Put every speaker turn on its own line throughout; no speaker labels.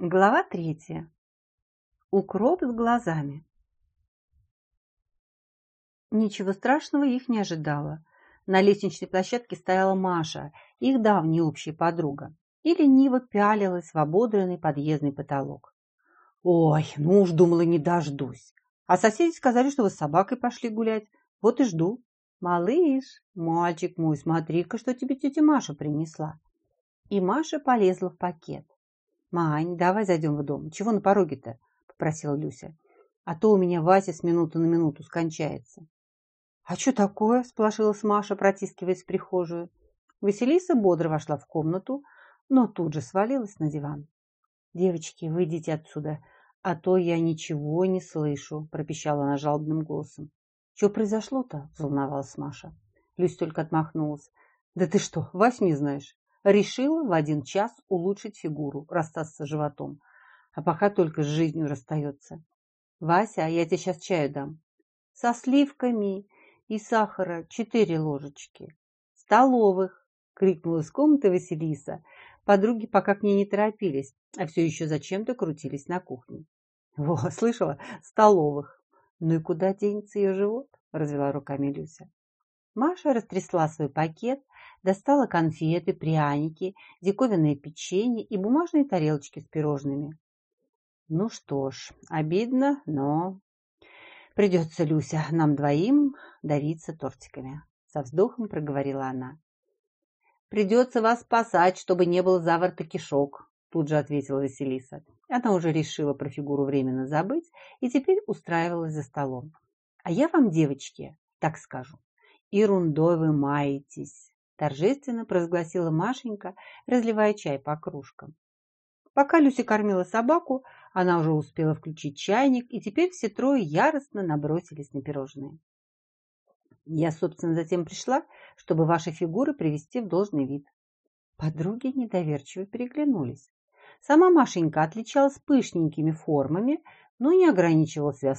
Глава третья. Укроп с глазами. Ничего страшного их не ожидало. На лестничной площадке стояла Маша, их давняя общая подруга, и лениво пялилась в ободренный подъездный потолок. «Ой, ну уж думала, не дождусь. А соседи сказали, что вы с собакой пошли гулять. Вот и жду. Малыш, мальчик мой, смотри-ка, что тебе тетя Маша принесла». И Маша полезла в пакет. «Мань, давай зайдем в дом. Чего на пороге-то?» – попросила Люся. «А то у меня Вася с минуты на минуту скончается». «А что такое?» – сполошилась Маша, протискиваясь в прихожую. Василиса бодро вошла в комнату, но тут же свалилась на диван. «Девочки, выйдите отсюда, а то я ничего не слышу», – пропищала она жалобным голосом. «Что произошло-то?» – взволновалась Маша. Люся только отмахнулась. «Да ты что, Вась не знаешь? Решила в один час улучшить фигуру, расстаться с животом. А пока только с жизнью расстается. Вася, я тебе сейчас чаю дам. Со сливками и сахара четыре ложечки. Столовых, крикнула из комнаты Василиса. Подруги пока к ней не торопились, а все еще зачем-то крутились на кухне. Во, слышала? Столовых. Ну и куда денется ее живот? Развела руками Люся. Маша растрясла свой пакет, достала конфеты, пряники, диковинное печенье и бумажные тарелочки с пирожными. Ну что ж, обидно, но придется, Люся, нам двоим давиться тортиками. Со вздохом проговорила она. Придется вас спасать, чтобы не было заворота кишок, тут же ответила Василиса. Она уже решила про фигуру временно забыть и теперь устраивалась за столом. А я вам, девочки, так скажу, ерундой вы маетесь торжественно провозгласила Машенька, разливая чай по кружкам. Пока Люся кормила собаку, она уже успела включить чайник, и теперь все трое яростно набросились на пирожные. Я, собственно, затем пришла, чтобы ваши фигуры привести в должный вид. Подруги недоверчиво переглянулись. Сама Машенька отличалась пышненькими формами, но не ограничивала себя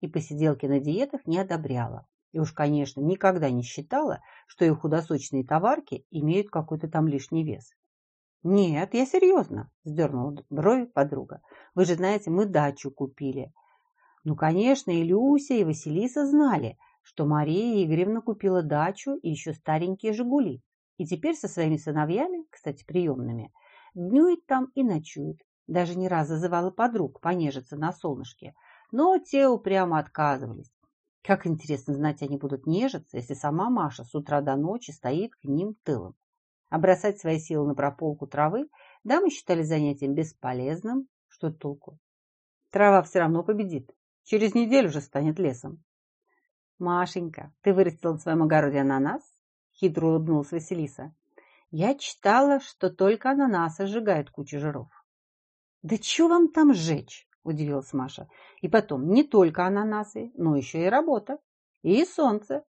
и посиделки на диетах не одобряла. И уж, конечно, никогда не считала, что ее худосочные товарки имеют какой-то там лишний вес. «Нет, я серьезно», – сдернула брови подруга. «Вы же знаете, мы дачу купили». Ну, конечно, и Люся, и Василиса знали, что Мария Игоревна купила дачу и еще старенькие «Жигули». И теперь со своими сыновьями, кстати, приемными, днюет там и ночует. Даже не раз зазывала подруг понежиться на солнышке, но те упрямо отказывались. Как интересно знать, они будут нежиться, если сама Маша с утра до ночи стоит к ним тылом. А бросать свои силы на прополку травы дамы считали занятием бесполезным. Что толку? Трава все равно победит. Через неделю же станет лесом. Машенька, ты вырастила на своем огороде ананас? Хитро улыбнулась Василиса. Я читала, что только ананасы сжигают кучу жиров. Да что вам там сжечь? Удивилась Маша. И потом, не только ананасы, но еще и работа. И солнце.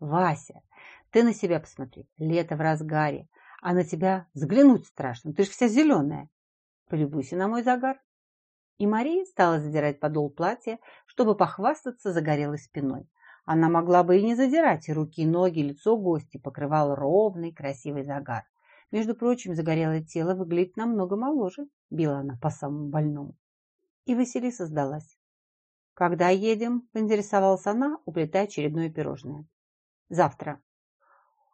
Вася, ты на себя посмотри. Лето в разгаре, а на тебя взглянуть страшно. Ты же вся зеленая. Полюбуйся на мой загар. И Мария стала задирать подол платья, чтобы похвастаться загорелой спиной. Она могла бы и не задирать, и руки, ноги, лицо гости покрывал ровный красивый загар. Между прочим, загорелое тело выглядит намного моложе, била она по самому больному. И Василиса сдалась. «Когда едем?» – поинтересовалась она, уплетая очередное пирожное. «Завтра».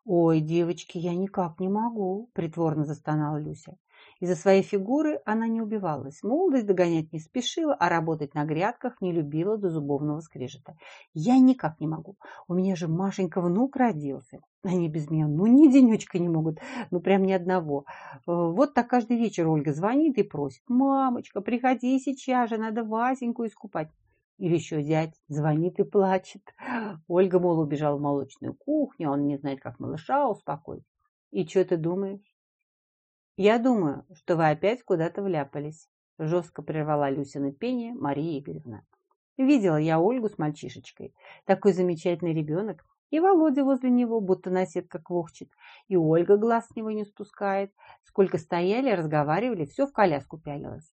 «Ой, девочки, я никак не могу», – притворно застонала Люся. Из-за своей фигуры она не убивалась. Молодость догонять не спешила, а работать на грядках не любила до зубовного скрежета. Я никак не могу. У меня же Машенька внук родился. Они без меня ну ни денечка не могут, ну прям ни одного. Э, вот так каждый вечер Ольга звонит и просит. Мамочка, приходи сейчас же, надо Васеньку искупать. Или еще дядь звонит и плачет. Ольга, мол, убежала в молочную кухню, он не знает, как малыша успокоить. И что ты думаешь? «Я думаю, что вы опять куда-то вляпались», – жестко прервала Люсина пение Мария Игоревна. «Видела я Ольгу с мальчишечкой. Такой замечательный ребенок. И Володя возле него, будто наседка квохчет. И Ольга глаз с него не спускает. Сколько стояли, разговаривали, все в коляску пялилось.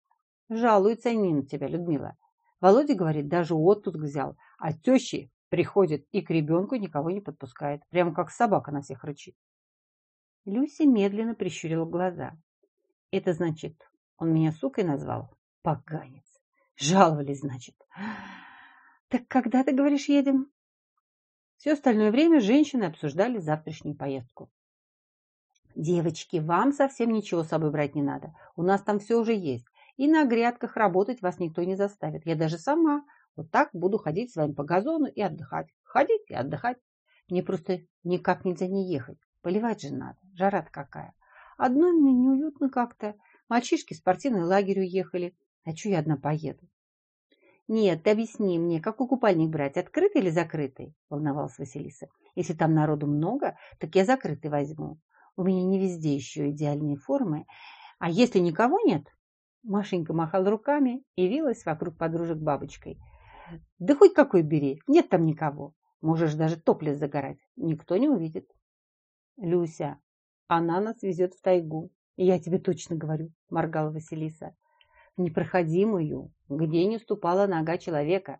Жалуется они на тебя, Людмила. Володя говорит, даже отпуск взял, а тещи приходит и к ребенку никого не подпускает. Прямо как собака на всех рычит. Люся медленно прищурила глаза. Это значит, Он меня сукой назвал? Поганец. Жаловались, значит. Так когда, ты говоришь, едем? Все остальное время женщины обсуждали завтрашнюю поездку. Девочки, вам совсем ничего с собой брать не надо. У нас там все уже есть. И на грядках работать вас никто не заставит. Я даже сама вот так буду ходить с вами по газону и отдыхать. Ходить и отдыхать. Мне просто никак нельзя не ехать. Поливать же надо. жара какая. Одной мне неуютно как-то. Мальчишки в спортивный лагерь уехали. А что я одна поеду? Нет, ты объясни мне, какой купальник брать, открытый или закрытый? Волновалась Василиса. Если там народу много, так я закрытый возьму. У меня не везде еще идеальные формы. А если никого нет? Машенька махала руками и вилась вокруг подружек бабочкой. Да хоть какой бери, нет там никого. Можешь даже топлес загорать, никто не увидит. Люся, она нас везет в тайгу. Я тебе точно говорю, моргала Василиса непроходимую, где не ступала нога человека.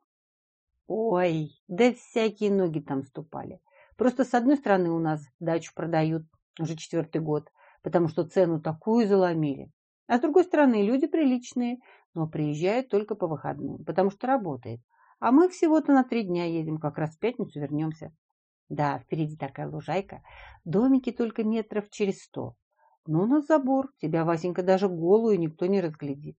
Ой, да всякие ноги там ступали. Просто с одной стороны у нас дачу продают уже четвертый год, потому что цену такую заломили. А с другой стороны люди приличные, но приезжают только по выходным, потому что работает. А мы всего-то на три дня едем, как раз в пятницу вернемся. Да, впереди такая лужайка, домики только метров через сто. Но у нас забор, тебя, Васенька, даже голую никто не разглядит.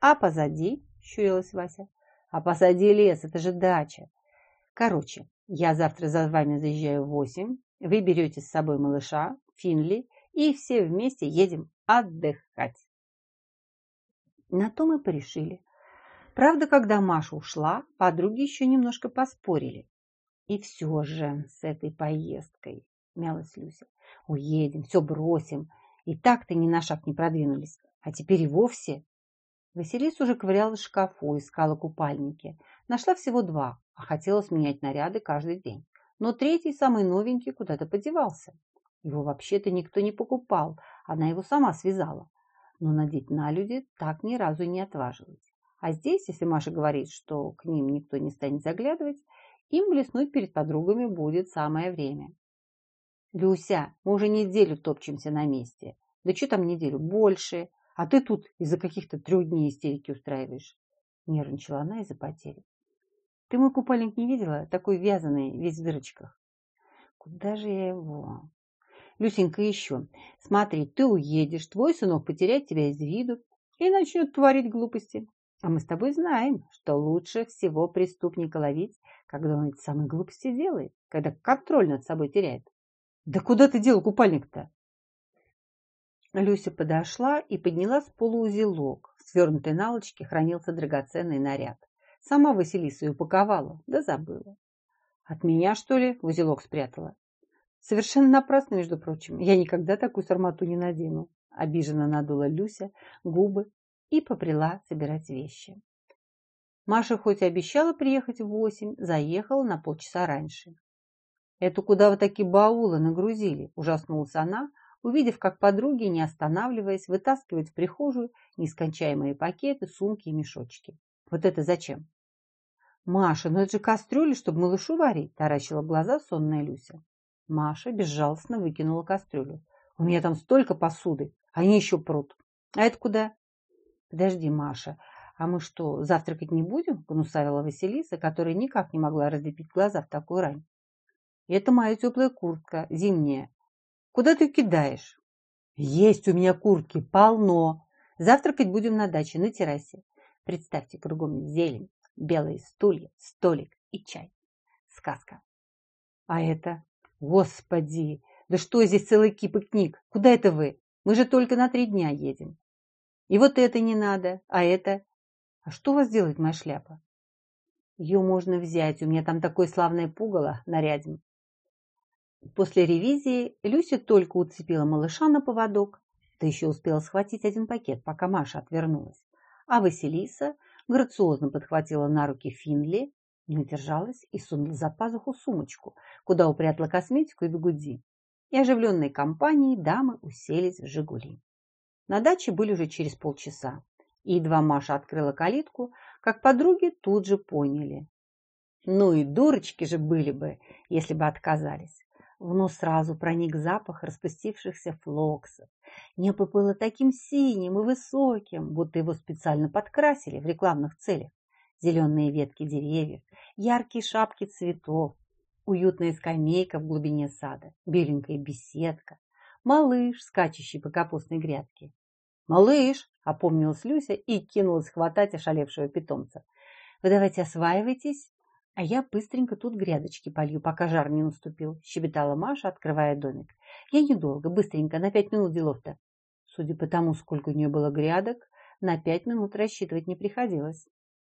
А позади, щурилась Вася, а позади лес, это же дача. Короче, я завтра за вами заезжаю в восемь, вы берете с собой малыша, Финли, и все вместе едем отдыхать. На то мы порешили. Правда, когда Маша ушла, подруги еще немножко поспорили. И все же с этой поездкой, мялась Люся, уедем, все бросим. И так-то ни на шаг не продвинулись, а теперь и вовсе Василиса уже ковыряла в шкафу, искала купальники. Нашла всего два, а хотела сменять наряды каждый день. Но третий, самый новенький, куда-то подевался. Его вообще-то никто не покупал, она его сама связала. Но надеть на люди так ни разу не отважилась. А здесь, если Маша говорит, что к ним никто не станет заглядывать, им блеснуть перед подругами будет самое время. «Люся, мы уже неделю топчемся на месте. Да что там неделю? Больше. А ты тут из-за каких-то трех дней истерики устраиваешь. Нервничала она из-за потери. Ты мой купальник не видела? Такой вязаный, весь в дырочках. Куда же я его? Люсенька, еще. Смотри, ты уедешь, твой сынок потеряет тебя из виду и начнет творить глупости. А мы с тобой знаем, что лучше всего преступника ловить, когда он эти самые глупости делает, когда контроль над собой теряет. Да куда ты дел купальник-то? Люся подошла и подняла с пола узелок. В свернутой наволочке хранился драгоценный наряд. Сама Василиса и упаковала, да забыла. От меня, что ли, в узелок спрятала? Совершенно напрасно, между прочим. Я никогда такую сармату не надену. Обиженно надула Люся губы и поприла собирать вещи. Маша хоть и обещала приехать в восемь, заехала на полчаса раньше. «Это куда вы такие баулы нагрузили?» – ужаснулась она, увидев, как подруги, не останавливаясь, вытаскивают в прихожую нескончаемые пакеты, сумки и мешочки. Вот это зачем? Маша, ну это же кастрюля, чтобы малышу варить, таращила глаза сонная Люся. Маша безжалостно выкинула кастрюлю. У меня там столько посуды, они еще прут. А это куда? Подожди, Маша, а мы что, завтракать не будем? Гнусавила Василиса, которая никак не могла разлепить глаза в такую рань. Это моя теплая куртка, зимняя. Куда ты кидаешь? Есть у меня куртки, полно. Завтракать будем на даче, на террасе. Представьте, кругом зелень, белые стулья, столик и чай. Сказка. А это? Господи, да что здесь целый кипы книг? Куда это вы? Мы же только на три дня едем. И вот это не надо, а это... А что у вас делает моя шляпа? Ее можно взять, у меня там такое славное пугало нарядим. После ревизии Люся только уцепила малыша на поводок, да еще успела схватить один пакет, пока Маша отвернулась. А Василиса грациозно подхватила на руки Финли, не удержалась и сунула за пазуху сумочку, куда упрятала косметику и бегуди. И оживленной компанией дамы уселись в «Жигули». На даче были уже через полчаса, и едва Маша открыла калитку, как подруги тут же поняли. Ну и дурочки же были бы, если бы отказались. В нос сразу проник запах распустившихся флоксов. Небо было таким синим и высоким, будто его специально подкрасили в рекламных целях. Зеленые ветки деревьев, яркие шапки цветов, уютная скамейка в глубине сада, беленькая беседка, малыш, скачущий по капустной грядке. «Малыш!» – опомнилась Люся и кинулась хватать ошалевшего питомца. «Вы давайте осваивайтесь, а я быстренько тут грядочки полью, пока жар не наступил», – щебетала Маша, открывая домик. «Я недолго, быстренько, на пять минут делов-то». Судя по тому, сколько у нее было грядок, на пять минут рассчитывать не приходилось.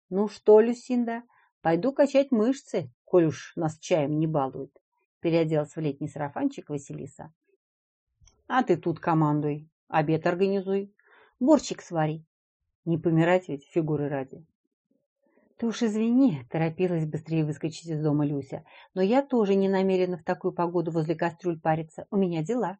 «Ну что, Люсинда, пойду качать мышцы, коль уж нас чаем не балуют», – переоделась в летний сарафанчик Василиса. «А ты тут командуй, обед организуй, борщик свари. Не помирать ведь фигуры ради». «Ты уж извини», – торопилась быстрее выскочить из дома Люся, «но я тоже не намерена в такую погоду возле кастрюль париться. У меня дела».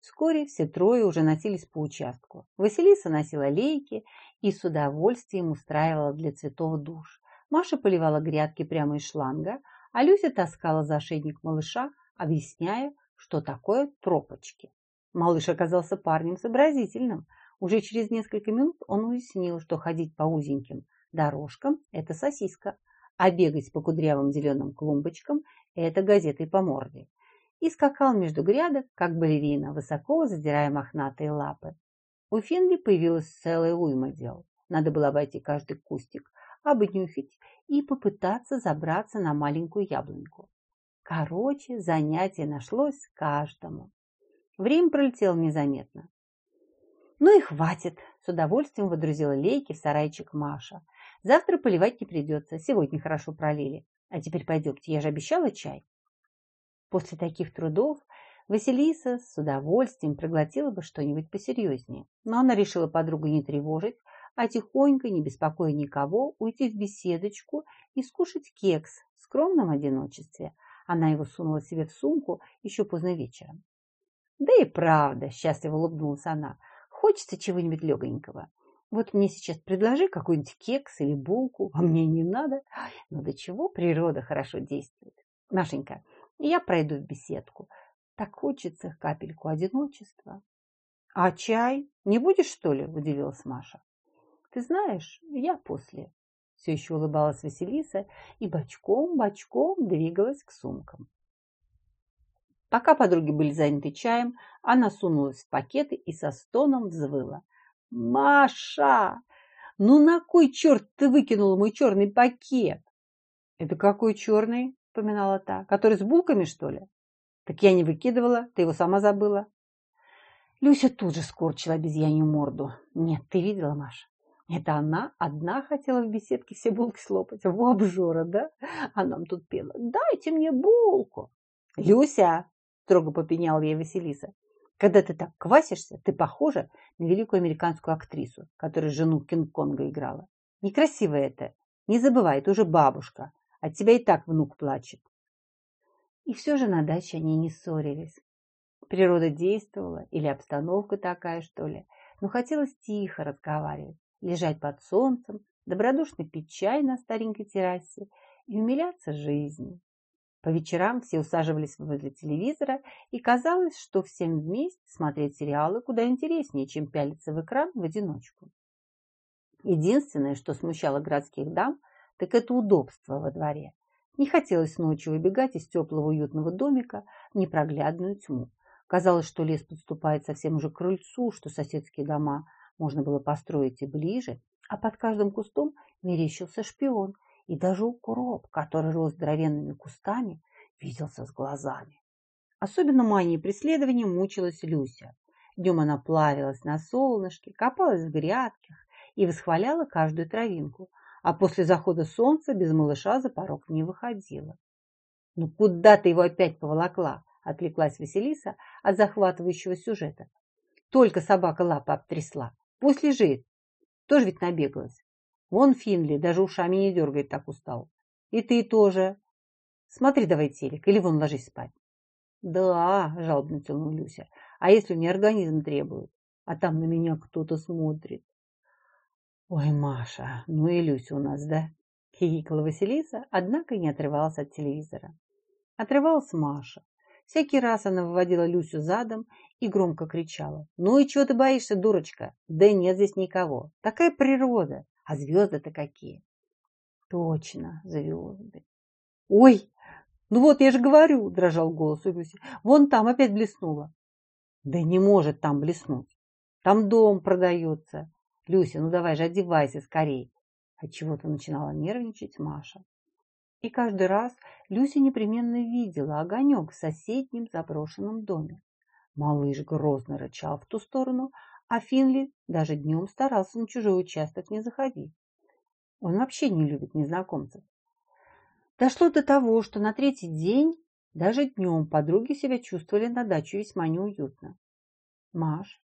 Вскоре все трое уже носились по участку. Василиса носила лейки и с удовольствием устраивала для цветов душ. Маша поливала грядки прямо из шланга, а Люся таскала за ошейник малыша, объясняя, что такое тропочки. Малыш оказался парнем сообразительным. Уже через несколько минут он уяснил, что ходить по узеньким дорожкам – это сосиска, а бегать по кудрявым зеленым клумбочкам – это газетой по морде. И скакал между грядок, как балерина, высоко задирая мохнатые лапы. У Финли появилась целая уйма дел. Надо было обойти каждый кустик, обнюхать и попытаться забраться на маленькую яблоньку. Короче, занятие нашлось каждому. Время пролетело незаметно. «Ну и хватит!» – с удовольствием выдрузила лейки в сарайчик Маша. «Завтра поливать не придется, сегодня хорошо пролили. А теперь пойдемте, я же обещала чай». После таких трудов Василиса с удовольствием проглотила бы что-нибудь посерьезнее, но она решила подругу не тревожить, а тихонько, не беспокоя никого, уйти в беседочку и скушать кекс в скромном одиночестве. Она его сунула себе в сумку еще поздно вечером. Да и правда, счастливо улыбнулась она, хочется чего-нибудь легонького. Вот мне сейчас предложи какой-нибудь кекс или булку, а мне не надо. Но до чего природа хорошо действует. Машенька, я пройду в беседку. Так хочется капельку одиночества. — А чай не будешь, что ли? — удивилась Маша. — Ты знаешь, я после. Все еще улыбалась Василиса и бочком-бочком двигалась к сумкам. Пока подруги были заняты чаем, она сунулась в пакеты и со стоном взвыла. «Маша, ну на кой черт ты выкинула мой черный пакет?» «Это какой черный?» – вспоминала та. «Который с булками, что ли?» Так я не выкидывала, ты его сама забыла. Люся тут же скорчила обезьянью морду. Нет, ты видела, Маша? Это она одна хотела в беседке все булки слопать. В обжора, да? А нам тут пела. Дайте мне булку. Люся, строго попеняла ей Василиса. Когда ты так квасишься, ты похожа на великую американскую актрису, которая жену Кинг-Конга играла. Некрасиво это. Не забывай, ты уже бабушка. От тебя и так внук плачет. И все же на даче они не ссорились. Природа действовала, или обстановка такая, что ли, но хотелось тихо разговаривать, лежать под солнцем, добродушно пить чай на старенькой террасе и умиляться жизни. По вечерам все усаживались возле телевизора, и казалось, что всем вместе смотреть сериалы куда интереснее, чем пялиться в экран в одиночку. Единственное, что смущало городских дам, так это удобство во дворе. Не хотелось ночью выбегать из теплого уютного домика в непроглядную тьму. Казалось, что лес подступает совсем уже к крыльцу, что соседские дома можно было построить и ближе, а под каждым кустом мерещился шпион, и даже укроп, который рос здоровенными кустами, виделся с глазами. Особенно манией преследования мучилась Люся. Днем она плавилась на солнышке, копалась в грядках и восхваляла каждую травинку, а после захода солнца без малыша за порог не выходила. «Ну куда ты его опять поволокла?» – отвлеклась Василиса от захватывающего сюжета. «Только собака лапы обтрясла. Пусть лежит. Тоже ведь набегалась. Вон Финли даже ушами не дергает, так устал. И ты тоже. Смотри давай телек или вон ложись спать». «Да», – жалобно тянула Люся, – «а если мне организм требует? А там на меня кто-то смотрит». «Ой, Маша, ну и Люся у нас, да?» Хихикала Василиса, однако не отрывалась от телевизора. Отрывалась Маша. Всякий раз она выводила Люсю задом и громко кричала. «Ну и чего ты боишься, дурочка? Да нет здесь никого. Такая природа. А звезды-то какие!» «Точно, звезды!» «Ой, ну вот я же говорю!» – дрожал голос у Люси. «Вон там опять блеснуло!» «Да не может там блеснуть! Там дом продается!» «Люся, ну давай же одевайся скорей!» Отчего-то начинала нервничать Маша. И каждый раз Люся непременно видела огонек в соседнем заброшенном доме. Малыш грозно рычал в ту сторону, а Финли даже днем старался на чужой участок не заходить. Он вообще не любит незнакомцев. Дошло до того, что на третий день даже днем подруги себя чувствовали на даче весьма неуютно. «Маш,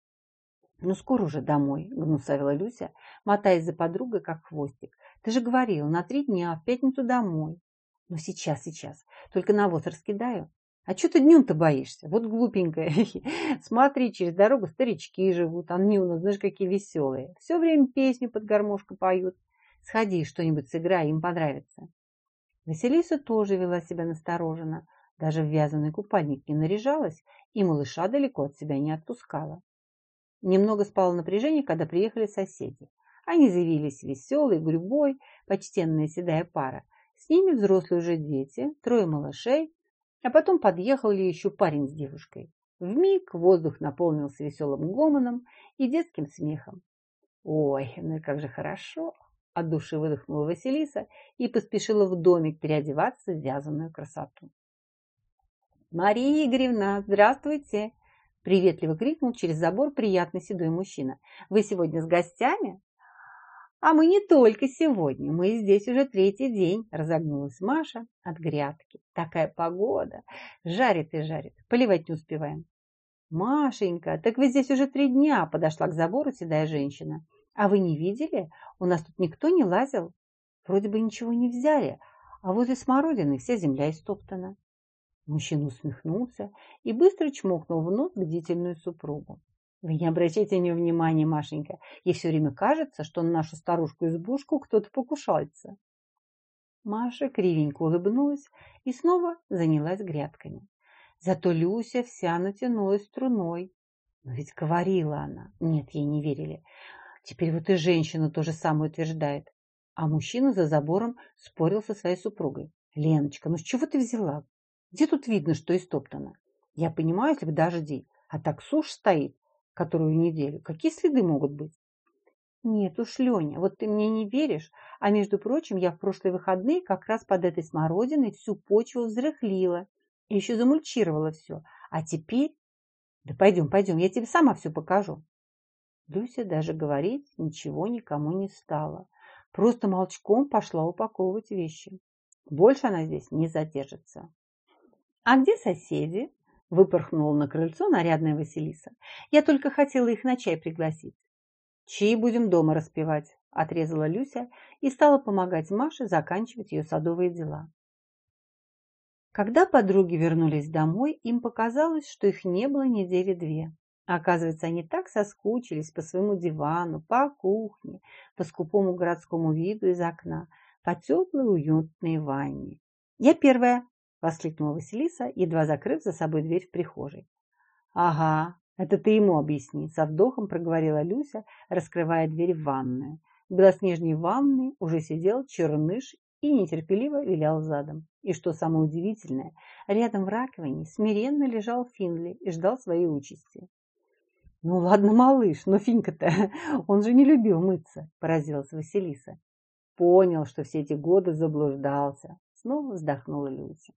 ну скоро уже домой», — гнусавила Люся, мотаясь за подругой, как хвостик. «Ты же говорил, на три дня, в пятницу домой». «Ну сейчас, сейчас, только навоз раскидаю». А что ты днем-то боишься? Вот глупенькая. Смотри, через дорогу старички живут. Они у нас, знаешь, какие веселые. Все время песню под гармошку поют. Сходи, что-нибудь сыграй, им понравится. Василиса тоже вела себя настороженно. Даже в вязаный купальник не наряжалась и малыша далеко от себя не отпускала. Немного спало напряжение, когда приехали соседи. Они заявились веселой, грюбой, почтенная седая пара. С ними взрослые уже дети, трое малышей, а потом подъехал ли еще парень с девушкой. Вмиг воздух наполнился веселым гомоном и детским смехом. «Ой, ну как же хорошо!» От души выдохнула Василиса и поспешила в домик переодеваться в вязаную красоту. «Мария Игоревна, здравствуйте!» Приветливо крикнул через забор приятный седой мужчина. «Вы сегодня с гостями?» «А мы не только сегодня, мы здесь уже третий день», – разогнулась Маша от грядки. «Такая погода! Жарит и жарит, поливать не успеваем». «Машенька, так вы здесь уже три дня», – подошла к забору седая женщина. «А вы не видели? У нас тут никто не лазил. Вроде бы ничего не взяли, а возле смородины вся земля истоптана». Мужчина усмехнулся и быстро чмокнул в нос бдительную супругу. Вы не обращайте на нее внимания, Машенька. Ей все время кажется, что на нашу старушку-избушку кто-то покушается. Маша кривенько улыбнулась и снова занялась грядками. Зато Люся вся натянулась струной. Но ведь говорила она. Нет, ей не верили. Теперь вот и женщина то же самое утверждает. А мужчина за забором спорил со своей супругой. «Леночка, ну с чего ты взяла? Где тут видно, что истоптано? Я понимаю, если бы дожди, а так сушь стоит, которую неделю. Какие следы могут быть? Нет уж, Леня, вот ты мне не веришь, а между прочим, я в прошлые выходные как раз под этой смородиной всю почву взрыхлила и еще замульчировала все. А теперь... Да пойдем, пойдем, я тебе сама все покажу. Люся даже говорить ничего никому не стала. Просто молчком пошла упаковывать вещи. Больше она здесь не задержится. «А где соседи?» Выпорхнула на крыльцо нарядная Василиса. Я только хотела их на чай пригласить. Чьи будем дома распевать, отрезала Люся и стала помогать Маше заканчивать ее садовые дела. Когда подруги вернулись домой, им показалось, что их не было недели две. Оказывается, они так соскучились по своему дивану, по кухне, по скупому городскому виду из окна, по теплой уютной ванне. «Я первая!» – воскликнула Василиса, едва закрыв за собой дверь в прихожей. «Ага, это ты ему объясни», – со вдохом проговорила Люся, раскрывая дверь в ванную. В белоснежной ванной уже сидел черныш и нетерпеливо вилял задом. И что самое удивительное, рядом в раковине смиренно лежал Финли и ждал своей участи. «Ну ладно, малыш, но Финка-то, он же не любил мыться», – поразилась Василиса. Понял, что все эти годы заблуждался. Снова вздохнула Люся.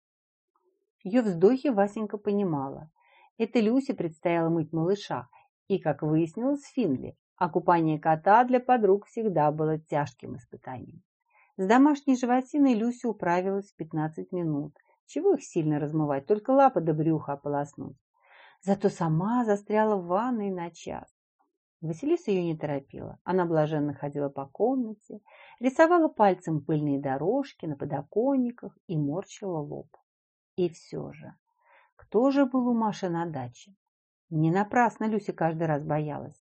Ее вздохи Васенька понимала. Это Люсе предстояло мыть малыша, и, как выяснилось, Финли, а купание кота для подруг всегда было тяжким испытанием. С домашней животиной Люся управилась в 15 минут. Чего их сильно размывать, только лапы до брюха ополоснуть. Зато сама застряла в ванной на час. Василиса ее не торопила. Она блаженно ходила по комнате, рисовала пальцем пыльные дорожки на подоконниках и морщила лоб. И все же, кто же был у Маши на даче? Не напрасно Люся каждый раз боялась.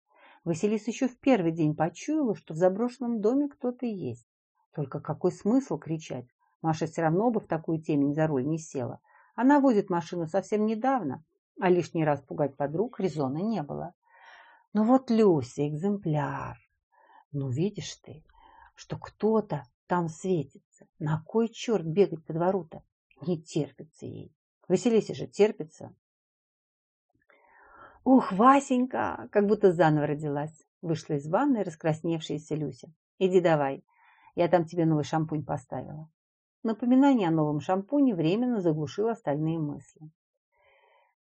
Василиса еще в первый день почуяла, что в заброшенном доме кто-то есть. Только какой смысл кричать? Маша все равно бы в такую темень за руль не села. Она возит машину совсем недавно, а лишний раз пугать подруг резона не было. Но вот Люся, экземпляр. Ну, видишь ты, что кто-то там светится. На кой черт бегать по двору-то? Не терпится ей. Василисе же терпится. Ух, Васенька, как будто заново родилась. Вышла из ванной раскрасневшаяся Люся. Иди давай, я там тебе новый шампунь поставила. Напоминание о новом шампуне временно заглушило остальные мысли.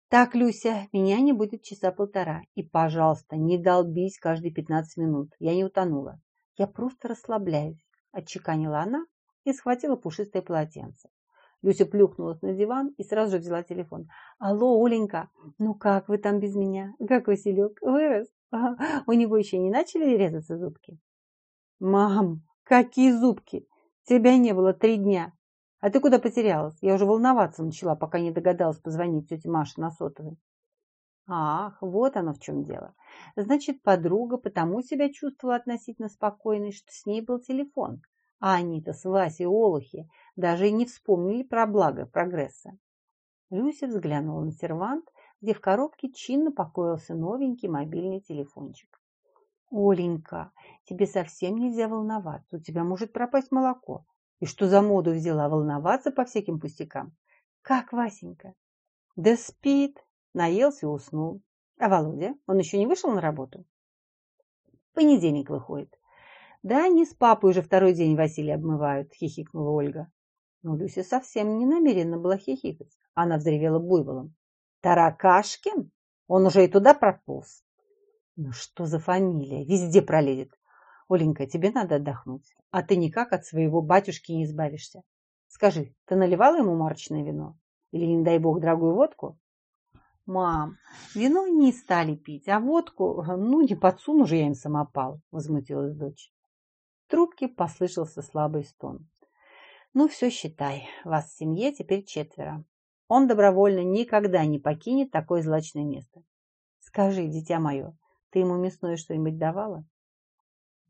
Так, Люся, меня не будет часа полтора. И, пожалуйста, не долбись каждые пятнадцать минут. Я не утонула. Я просто расслабляюсь, отчеканила она и схватила пушистое полотенце. Люся плюхнулась на диван и сразу же взяла телефон. «Алло, Оленька, ну как вы там без меня? Как Василек? Вырос? У него еще не начали резаться зубки?» «Мам, какие зубки? Тебя не было три дня. А ты куда потерялась? Я уже волноваться начала, пока не догадалась позвонить тете Маше на сотовый. Ах, вот оно в чем дело. Значит, подруга потому себя чувствовала относительно спокойной, что с ней был телефон. А они-то с Васей Олухи даже и не вспомнили про благо прогресса. Люся взглянула на сервант, где в коробке чинно покоился новенький мобильный телефончик. «Оленька, тебе совсем нельзя волноваться, у тебя может пропасть молоко. И что за моду взяла волноваться по всяким пустякам? Как Васенька? Да спит, наелся и уснул. А Володя, он еще не вышел на работу? Понедельник выходит. Да, они с папой уже второй день Василия обмывают, хихикнула Ольга. Но Люся совсем не намерена была хихикать. Она взревела буйволом. Таракашкин? Он уже и туда прополз. Ну что за фамилия? Везде пролезет. Оленька, тебе надо отдохнуть, а ты никак от своего батюшки не избавишься. Скажи, ты наливала ему марочное вино? Или, не дай бог, дорогую водку? Мам, вино не стали пить, а водку, ну, не подсуну же я им самопал, возмутилась дочь. В трубке послышался слабый стон. Ну, все считай, вас в семье теперь четверо. Он добровольно никогда не покинет такое злачное место. Скажи, дитя мое, ты ему мясное что-нибудь давала?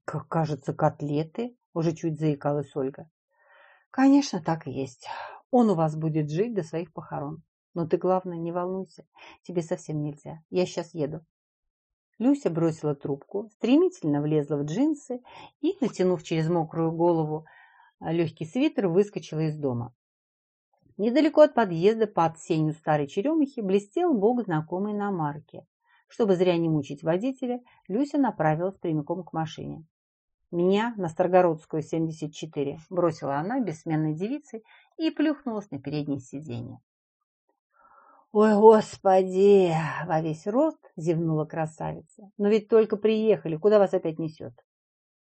Как кажется, котлеты, уже чуть заикалась Ольга. Конечно, так и есть. Он у вас будет жить до своих похорон. Но ты, главное, не волнуйся. Тебе совсем нельзя. Я сейчас еду. Люся бросила трубку, стремительно влезла в джинсы и, натянув через мокрую голову легкий свитер, выскочила из дома. Недалеко от подъезда под сенью старой черемухи блестел бог знакомой иномарки. Чтобы зря не мучить водителя, Люся направилась прямиком к машине. Меня на Старгородскую, 74, бросила она бессменной девицей и плюхнулась на переднее сиденье. «Ой, господи!» – во весь рост зевнула красавица. «Но ведь только приехали, куда вас опять несет?»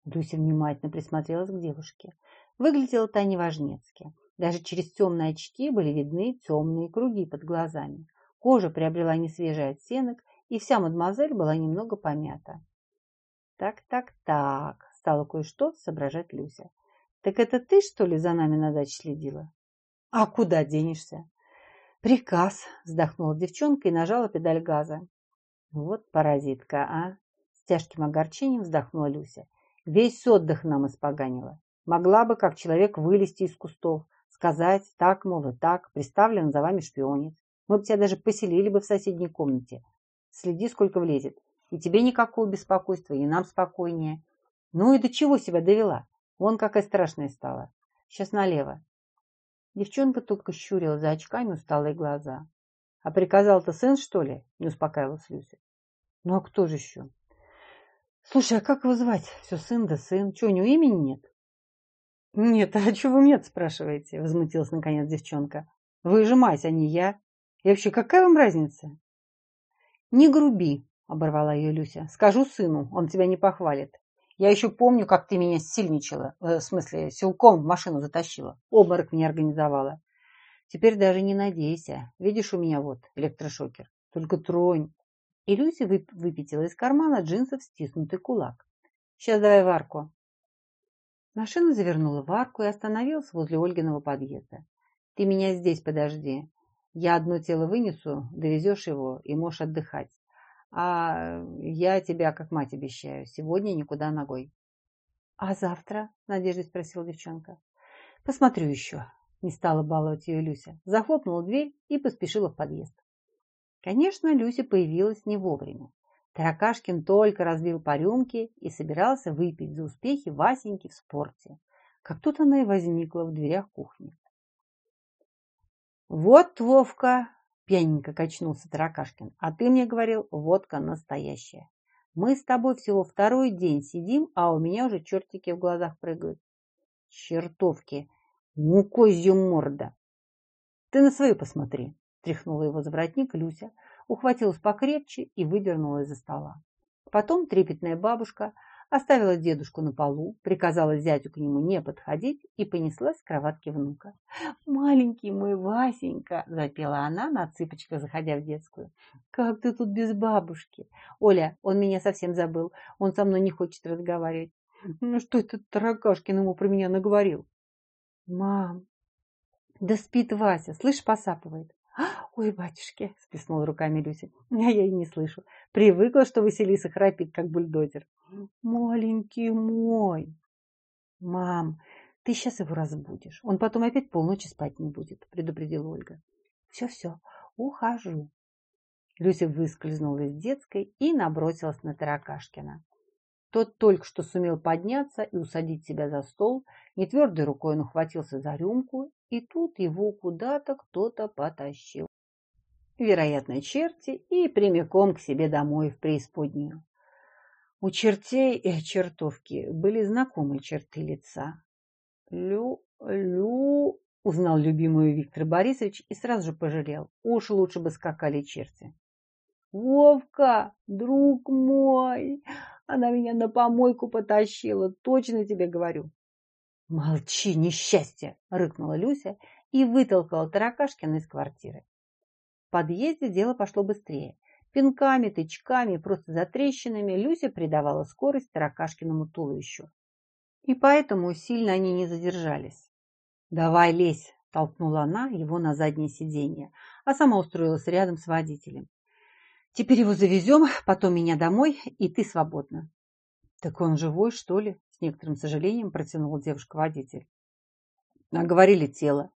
Люся внимательно присмотрелась к девушке. Выглядела та неважнецки. Даже через темные очки были видны темные круги под глазами. Кожа приобрела несвежий оттенок, и вся мадемуазель была немного помята. «Так, так, так», Стала кое-что соображать Люся. «Так это ты, что ли, за нами на даче следила?» «А куда денешься?» «Приказ», – вздохнула девчонка и нажала педаль газа. «Вот паразитка, а!» С тяжким огорчением вздохнула Люся. «Весь отдых нам испоганила. Могла бы, как человек, вылезти из кустов, сказать, так, мол, и так, приставлен за вами шпионит. Мы бы тебя даже поселили бы в соседней комнате. Следи, сколько влезет. И тебе никакого беспокойства, и нам спокойнее. Ну и до чего себя довела? Вон какая страшная стала. Сейчас налево. Девчонка только щурила за очками усталые глаза. А приказал-то сын, что ли? Не успокаивалась Люся. Ну а кто же еще? Слушай, а как его звать? Все сын да сын. Че, у него имени нет? Нет, а чего нет, спрашиваете? Возмутилась наконец девчонка. Вы же мать, а не я. И вообще, какая вам разница? Не груби, оборвала ее Люся. Скажу сыну, он тебя не похвалит. Я еще помню, как ты меня сильничала, э, в смысле, силком в машину затащила, обморок мне организовала. Теперь даже не надейся. Видишь, у меня вот электрошокер. Только тронь. И Люся выпятила из кармана джинсов стиснутый кулак. Сейчас давай в арку. Машина завернула в арку и остановилась возле Ольгиного подъезда. Ты меня здесь подожди. Я одно тело вынесу, довезешь его и можешь отдыхать. А я тебя, как мать, обещаю, сегодня никуда ногой. А завтра? Надежда спросила девчонка. Посмотрю еще. Не стала баловать ее Люся. Захлопнула дверь и поспешила в подъезд. Конечно, Люся появилась не вовремя. Таракашкин только разбил по рюмке и собирался выпить за успехи Васеньки в спорте. Как тут она и возникла в дверях кухни. «Вот, Вовка!» – пьяненько качнулся Таракашкин. «А ты мне говорил, водка настоящая. Мы с тобой всего второй день сидим, а у меня уже чертики в глазах прыгают. Чертовки! Ну, морда! Ты на свою посмотри!» – тряхнула его за воротник Люся, ухватилась покрепче и выдернула из-за стола. Потом трепетная бабушка оставила дедушку на полу, приказала зятю к нему не подходить и понеслась к кроватке внука. «Маленький мой Васенька!» – запела она на цыпочках, заходя в детскую. «Как ты тут без бабушки? Оля, он меня совсем забыл, он со мной не хочет разговаривать. Ну что этот Таракашкин ему про меня наговорил?» «Мам, да спит Вася, слышь, посапывает. «Ой, батюшки!» – сплеснула руками Люся. «А я и не слышу. Привыкла, что Василиса храпит, как бульдозер». «Маленький мой!» «Мам, ты сейчас его разбудишь. Он потом опять полночи спать не будет», – предупредила Ольга. «Все-все, ухожу». Люся выскользнула из детской и набросилась на Таракашкина. Тот только что сумел подняться и усадить себя за стол. Нетвердой рукой он ухватился за рюмку, и тут его куда-то кто-то потащил вероятно, черти, и прямиком к себе домой в преисподнюю. У чертей и чертовки были знакомые черты лица. «Лю, Лю...» — узнал любимую Виктор Борисович и сразу же пожалел. Уж лучше бы скакали черти. «Вовка, друг мой, она меня на помойку потащила, точно тебе говорю». «Молчи, несчастье!» — рыкнула Люся и вытолкала Таракашкина из квартиры. В подъезде дело пошло быстрее. Пинками, тычками, просто затрещинами Люся придавала скорость Таракашкиному туловищу. И поэтому сильно они не задержались. «Давай лезь!» – толкнула она его на заднее сиденье, а сама устроилась рядом с водителем. «Теперь его завезем, потом меня домой, и ты свободна». «Так он живой, что ли?» – с некоторым сожалением протянула девушка-водитель. «А говорили тело».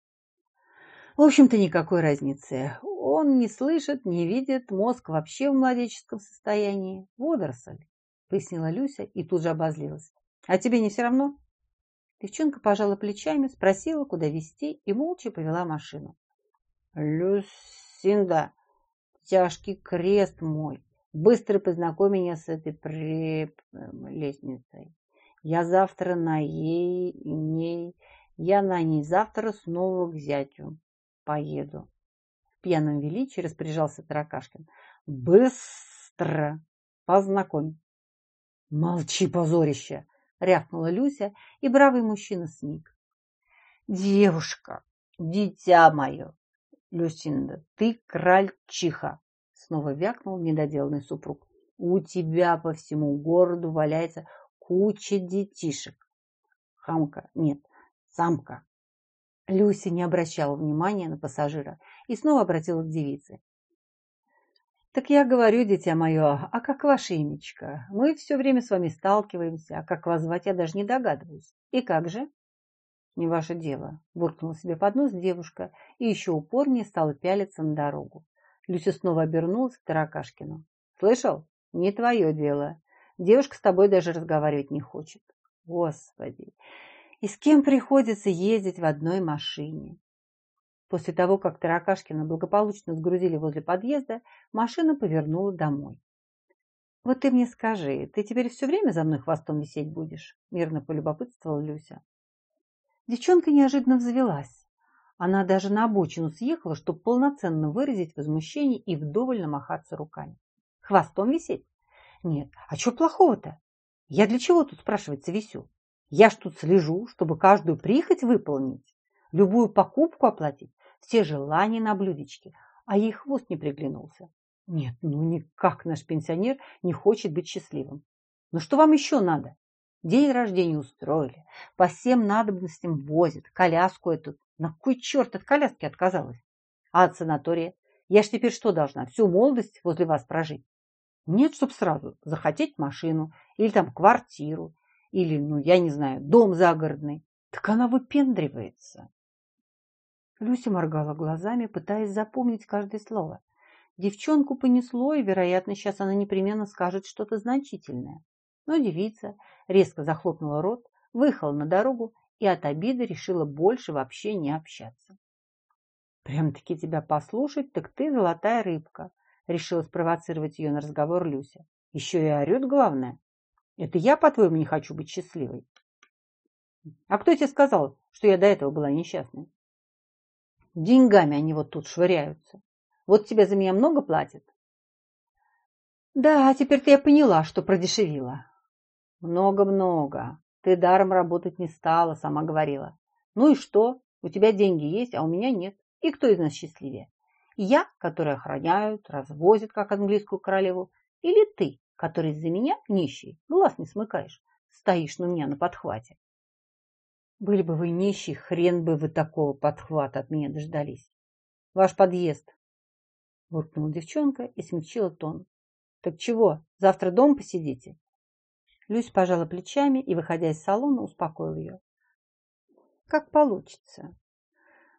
«В общем-то, никакой разницы. Он не слышит, не видит, мозг вообще в младенческом состоянии. Водоросль, пояснила Люся и тут же обозлилась. А тебе не все равно? Девчонка пожала плечами, спросила, куда везти, и молча повела машину. Люсинда, тяжкий крест мой, быстро познакомь меня с этой преп... лестницей. Я завтра на ей, ней, я на ней завтра снова к зятю поеду пьяном величии распоряжался Таракашкин. «Быстро! Познакомь!» «Молчи, позорище!» — рявкнула Люся, и бравый мужчина сник. «Девушка, дитя мое! Люсинда, ты крольчиха!» — снова вякнул недоделанный супруг. «У тебя по всему городу валяется куча детишек. Хамка, нет, самка, Люся не обращала внимания на пассажира и снова обратилась к девице. «Так я говорю, дитя мое, а как ваше имечко? Мы все время с вами сталкиваемся, а как вас звать, я даже не догадываюсь. И как же?» «Не ваше дело», – буркнула себе под нос девушка и еще упорнее стала пялиться на дорогу. Люся снова обернулась к Таракашкину. «Слышал? Не твое дело. Девушка с тобой даже разговаривать не хочет». «Господи, и с кем приходится ездить в одной машине. После того, как Таракашкина благополучно сгрузили возле подъезда, машина повернула домой. «Вот ты мне скажи, ты теперь все время за мной хвостом висеть будешь?» – мирно полюбопытствовала Люся. Девчонка неожиданно взвелась. Она даже на обочину съехала, чтобы полноценно выразить возмущение и вдоволь намахаться руками. «Хвостом висеть? Нет, а что плохого-то? Я для чего тут, спрашивается, висю? Я ж тут слежу, чтобы каждую прихоть выполнить, любую покупку оплатить, все желания на блюдечке, а ей хвост не приглянулся. Нет, ну никак наш пенсионер не хочет быть счастливым. Ну что вам еще надо? День рождения устроили, по всем надобностям возят, коляску эту. На кой черт от коляски отказалась? А от санатория? Я ж теперь что должна, всю молодость возле вас прожить? Нет, чтоб сразу захотеть машину или там квартиру или, ну, я не знаю, дом загородный. Так она выпендривается. Люся моргала глазами, пытаясь запомнить каждое слово. Девчонку понесло, и, вероятно, сейчас она непременно скажет что-то значительное. Но девица резко захлопнула рот, выехала на дорогу и от обиды решила больше вообще не общаться. «Прям-таки тебя послушать, так ты золотая рыбка», решила спровоцировать ее на разговор Люся. «Еще и орет главное. Это я, по-твоему, не хочу быть счастливой?» «А кто тебе сказал, что я до этого была несчастной?» «Деньгами они вот тут швыряются. Вот тебе за меня много платят?» «Да, теперь-то я поняла, что продешевила». «Много-много. Ты даром работать не стала, сама говорила. Ну и что? У тебя деньги есть, а у меня нет. И кто из нас счастливее? Я, который охраняют, развозят, как английскую королеву, или ты, который из-за меня, нищий, глаз не смыкаешь, стоишь на меня на подхвате? Были бы вы нищий, хрен бы вы такого подхвата от меня дождались. Ваш подъезд. Буркнула девчонка и смягчила тон. Так чего, завтра дом посидите? Люсь пожала плечами и, выходя из салона, успокоил ее. Как получится.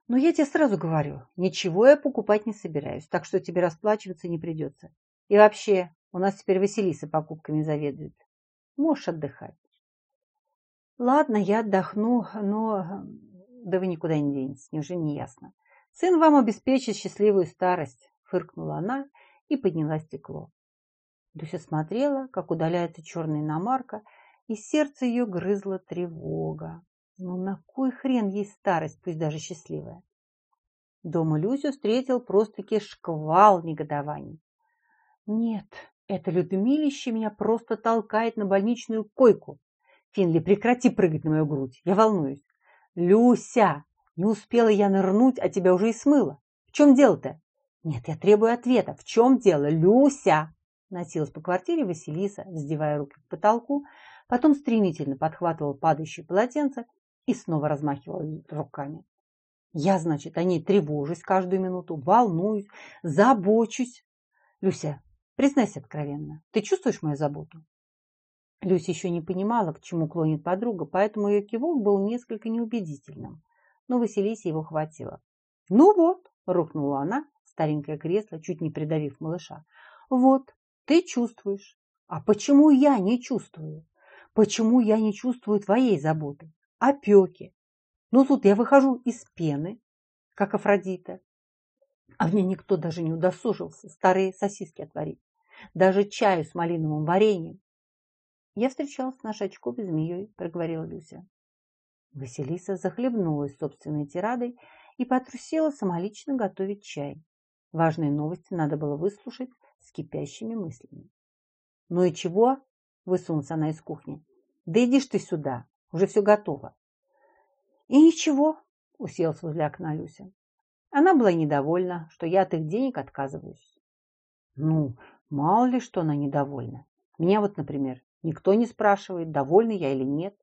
Но я тебе сразу говорю, ничего я покупать не собираюсь, так что тебе расплачиваться не придется. И вообще, у нас теперь Василиса покупками заведует. Можешь отдыхать. Ладно, я отдохну, но... Да вы никуда не денетесь, неужели не ясно? Сын вам обеспечит счастливую старость, фыркнула она и подняла стекло. Дуся смотрела, как удаляется черная иномарка, и сердце ее грызла тревога. Ну на кой хрен ей старость, пусть даже счастливая? Дома Люсю встретил просто-таки шквал негодований. Нет, это Людмилище меня просто толкает на больничную койку. Финли, прекрати прыгать на мою грудь, я волнуюсь. Люся, не успела я нырнуть, а тебя уже и смыло. В чем дело-то? Нет, я требую ответа. В чем дело, Люся? Носилась по квартире Василиса, вздевая руки к потолку, потом стремительно подхватывала падающее полотенце и снова размахивала руками. Я, значит, о ней тревожусь каждую минуту, волнуюсь, забочусь. Люся, признайся откровенно, ты чувствуешь мою заботу? Люся еще не понимала, к чему клонит подруга, поэтому ее кивок был несколько неубедительным. Но Василисе его хватило. «Ну вот», — рухнула она, старенькое кресло, чуть не придавив малыша. «Вот, ты чувствуешь. А почему я не чувствую? Почему я не чувствую твоей заботы? Опеки. Ну тут я выхожу из пены, как Афродита. А мне никто даже не удосужился старые сосиски отварить. Даже чаю с малиновым вареньем. Я встречалась с нашей очковой змеей, проговорила Люся. Василиса захлебнулась собственной тирадой и потрусила самолично готовить чай. Важные новости надо было выслушать с кипящими мыслями. «Ну и чего?» – высунулась она из кухни. «Да иди ж ты сюда, уже все готово». «И ничего», – уселась возле окна Люся. Она была недовольна, что я от их денег отказываюсь. Ну, мало ли, что она недовольна. Меня вот, например, никто не спрашивает, довольна я или нет,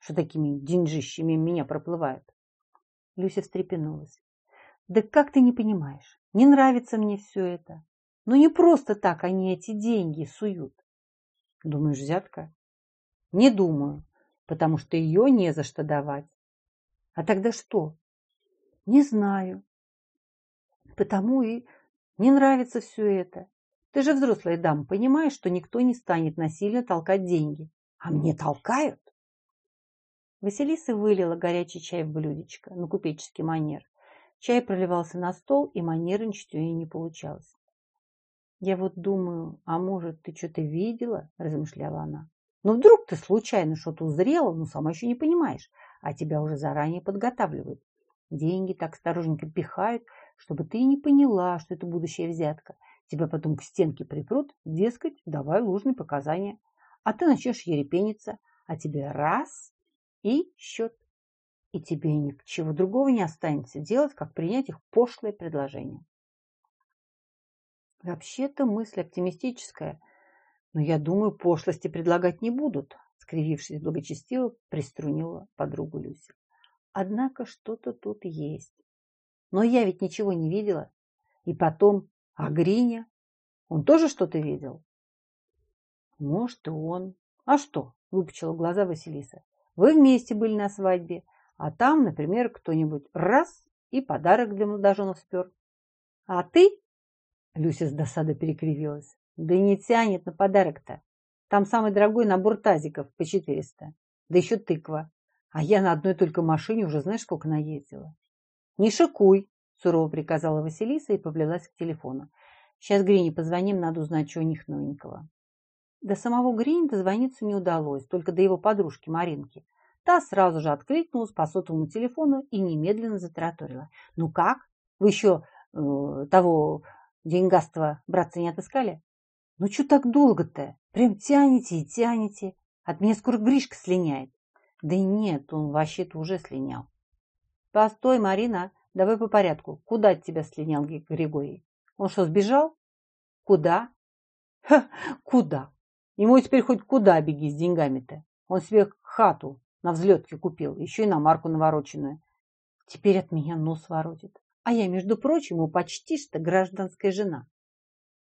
что такими деньжищами меня проплывают. Люся встрепенулась. Да как ты не понимаешь? Не нравится мне все это. Но не просто так они эти деньги суют. Думаешь, взятка? Не думаю, потому что ее не за что давать. А тогда что? Не знаю. Потому и не нравится все это. Ты же взрослая дама, понимаешь, что никто не станет насильно толкать деньги. А мне толкают? Василиса вылила горячий чай в блюдечко на купеческий манер. Чай проливался на стол, и манерничать у нее не получалось. «Я вот думаю, а может, ты что-то видела?» – размышляла она. «Но вдруг ты случайно что-то узрела, но сама еще не понимаешь, а тебя уже заранее подготавливают. Деньги так осторожненько пихают, чтобы ты не поняла, что это будущая взятка. Тебя потом к стенке припрут, дескать, давай ложные показания. А ты начнешь ерепениться, а тебе раз и счет. И тебе ничего другого не останется делать, как принять их пошлое предложение. Вообще-то мысль оптимистическая, но я думаю, пошлости предлагать не будут, скривившись благочестиво, приструнила подругу Люся. Однако что-то тут есть. Но я ведь ничего не видела. И потом, а Гриня? Он тоже что-то видел? Может, и он. А что? Выпучила глаза Василиса. Вы вместе были на свадьбе, а там, например, кто-нибудь раз и подарок для молодоженов спер. А ты? Люся с досадой перекривилась. Да и не тянет на подарок-то. Там самый дорогой набор тазиков по 400. Да еще тыква. А я на одной только машине уже знаешь, сколько наездила. Не шикуй, сурово приказала Василиса и повлилась к телефону. Сейчас Грине позвоним, надо узнать, что у них новенького. До самого Грини дозвониться не удалось, только до его подружки Маринки. Та сразу же откликнулась по сотовому телефону и немедленно затраторила. «Ну как? Вы еще э, того деньгастого братца не отыскали?» «Ну что так долго-то? Прям тянете и тянете. От меня скоро Гришка слиняет». «Да нет, он вообще-то уже слинял». «Постой, Марина, давай по порядку. Куда от тебя слинял Григорий? Он что, сбежал?» «Куда?» «Ха, куда? Ему теперь хоть куда беги с деньгами-то. Он себе хату на взлетке купил, еще и на марку навороченную. Теперь от меня нос воротит. А я, между прочим, ему почти что гражданская жена.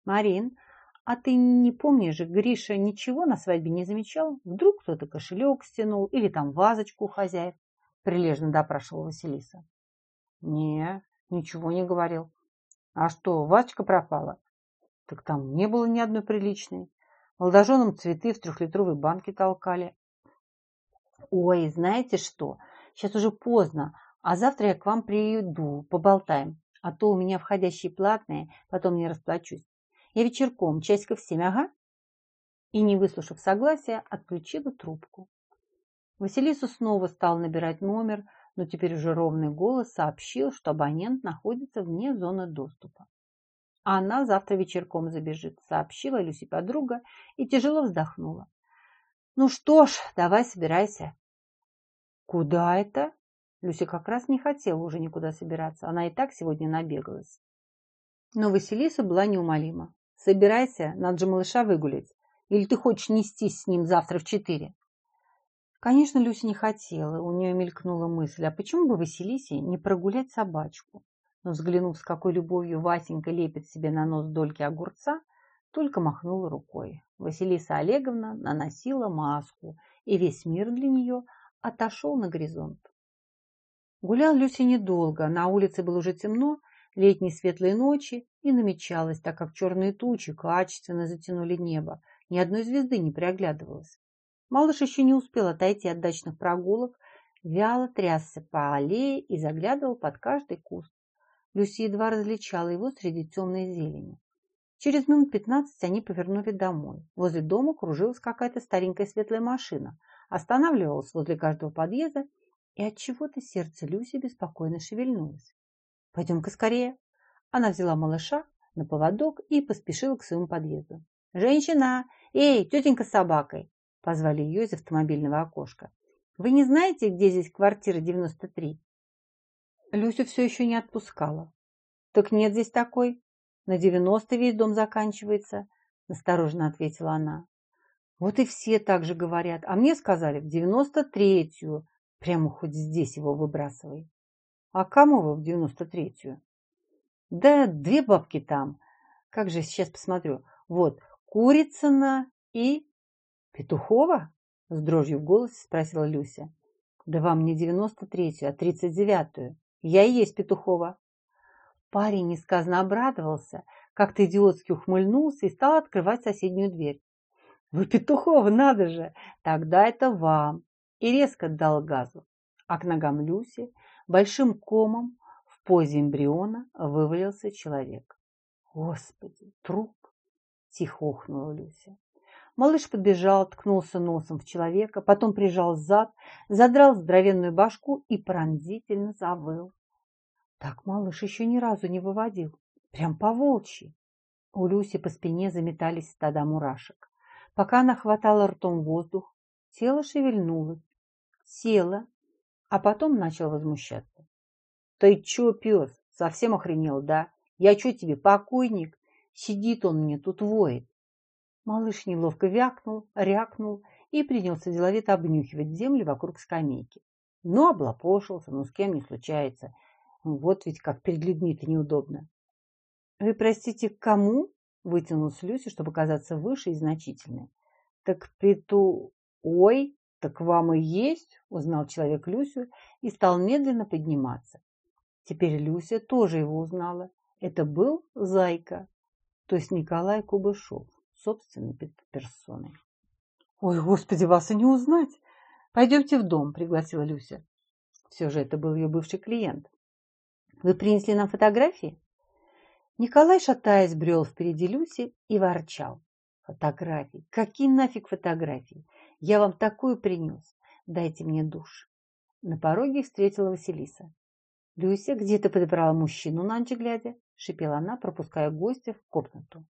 Марин, а ты не помнишь Гриша ничего на свадьбе не замечал? Вдруг кто-то кошелек стянул или там вазочку у хозяев? Прилежно допрашивала Василиса. Не, ничего не говорил. А что, вазочка пропала? Так там не было ни одной приличной. Молодоженам цветы в трехлитровой банке толкали. Ой, знаете что, сейчас уже поздно, а завтра я к вам приеду, поболтаем. А то у меня входящие платные, потом не расплачусь. Я вечерком, часиков семь, ага. И, не выслушав согласия, отключила трубку. Василиса снова стал набирать номер, но теперь уже ровный голос сообщил, что абонент находится вне зоны доступа. А она завтра вечерком забежит, сообщила Люси подруга и тяжело вздохнула. Ну что ж, давай собирайся. Куда это? Люся как раз не хотела уже никуда собираться. Она и так сегодня набегалась. Но Василиса была неумолима. Собирайся, надо же малыша выгулять. Или ты хочешь нестись с ним завтра в четыре? Конечно, Люся не хотела. У нее мелькнула мысль, а почему бы Василисе не прогулять собачку? но, взглянув, с какой любовью Васенька лепит себе на нос дольки огурца, только махнула рукой. Василиса Олеговна наносила маску, и весь мир для нее отошел на горизонт. Гулял Люся недолго, на улице было уже темно, летние светлые ночи и намечалось, так как черные тучи качественно затянули небо, ни одной звезды не приоглядывалось. Малыш еще не успел отойти от дачных прогулок, вяло трясся по аллее и заглядывал под каждый куст. Люси едва различала его среди темной зелени. Через минут пятнадцать они повернули домой. Возле дома кружилась какая-то старенькая светлая машина, останавливалась возле каждого подъезда, и от чего-то сердце Люси беспокойно шевельнулось. «Пойдем-ка скорее!» Она взяла малыша на поводок и поспешила к своему подъезду. «Женщина! Эй, тетенька с собакой!» Позвали ее из автомобильного окошка. «Вы не знаете, где здесь квартира 93?» Люсю все еще не отпускала. «Так нет здесь такой. На девяносто весь дом заканчивается», – настороженно ответила она. «Вот и все так же говорят. А мне сказали, в девяносто третью. Прямо хоть здесь его выбрасывай». «А кому вы в девяносто третью?» «Да две бабки там. Как же сейчас посмотрю. Вот, Курицына и Петухова?» С дрожью в голосе спросила Люся. «Да вам не девяносто третью, а тридцать девятую. Я и есть Петухова. Парень несказанно обрадовался, как-то идиотски ухмыльнулся и стал открывать соседнюю дверь. Вы Петухова, надо же! Тогда это вам. И резко дал газу. А к ногам Люси большим комом в позе эмбриона вывалился человек. Господи, труп! Тихо ухнула Люся. Малыш подбежал, ткнулся носом в человека, потом прижал зад, задрал здоровенную башку и пронзительно завыл. Так малыш еще ни разу не выводил. Прям по волчьи. У Люси по спине заметались стада мурашек. Пока она хватала ртом воздух, тело шевельнулось, село, а потом начал возмущаться. «Ты че, пес, совсем охренел, да? Я че тебе, покойник? Сидит он мне тут воет. Малыш неловко вякнул, рякнул и принялся деловито обнюхивать землю вокруг скамейки. Ну, облапошился, но с кем не случается. Вот ведь как перед людьми-то неудобно. «Вы, простите, кому?» – вытянулась Люся, чтобы казаться выше и значительной. «Так приту... Ой, так вам и есть!» – узнал человек Люсю и стал медленно подниматься. Теперь Люся тоже его узнала. Это был Зайка, то есть Николай Кубышов, собственной персоной. «Ой, господи, вас и не узнать! Пойдемте в дом», – пригласила Люся. Все же это был ее бывший клиент. «Вы принесли нам фотографии?» Николай, шатаясь, брел впереди Люси и ворчал. «Фотографии? Какие нафиг фотографии? Я вам такую принес. Дайте мне душ». На пороге встретила Василиса. «Люся, где ты подобрала мужчину на ночь глядя?» – шипела она, пропуская гостя в комнату.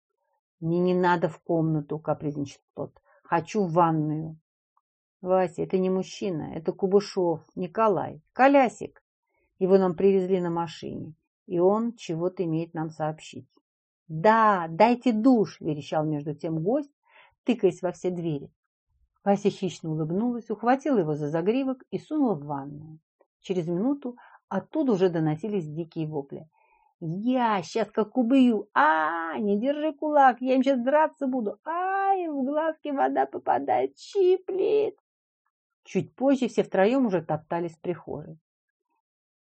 «Мне не надо в комнату», – капризничал тот. Хочу в ванную. Вася, это не мужчина, это Кубышов, Николай, колясик. Его нам привезли на машине, и он чего-то имеет нам сообщить. Да, дайте душ, верещал между тем гость, тыкаясь во все двери. Вася хищно улыбнулась, ухватила его за загривок и сунула в ванную. Через минуту оттуда уже доносились дикие вопли. Я сейчас как убью. А, не держи кулак, я им сейчас драться буду. Ай, в глазки вода попадает, чиплет. Чуть позже все втроем уже топтались в прихожей.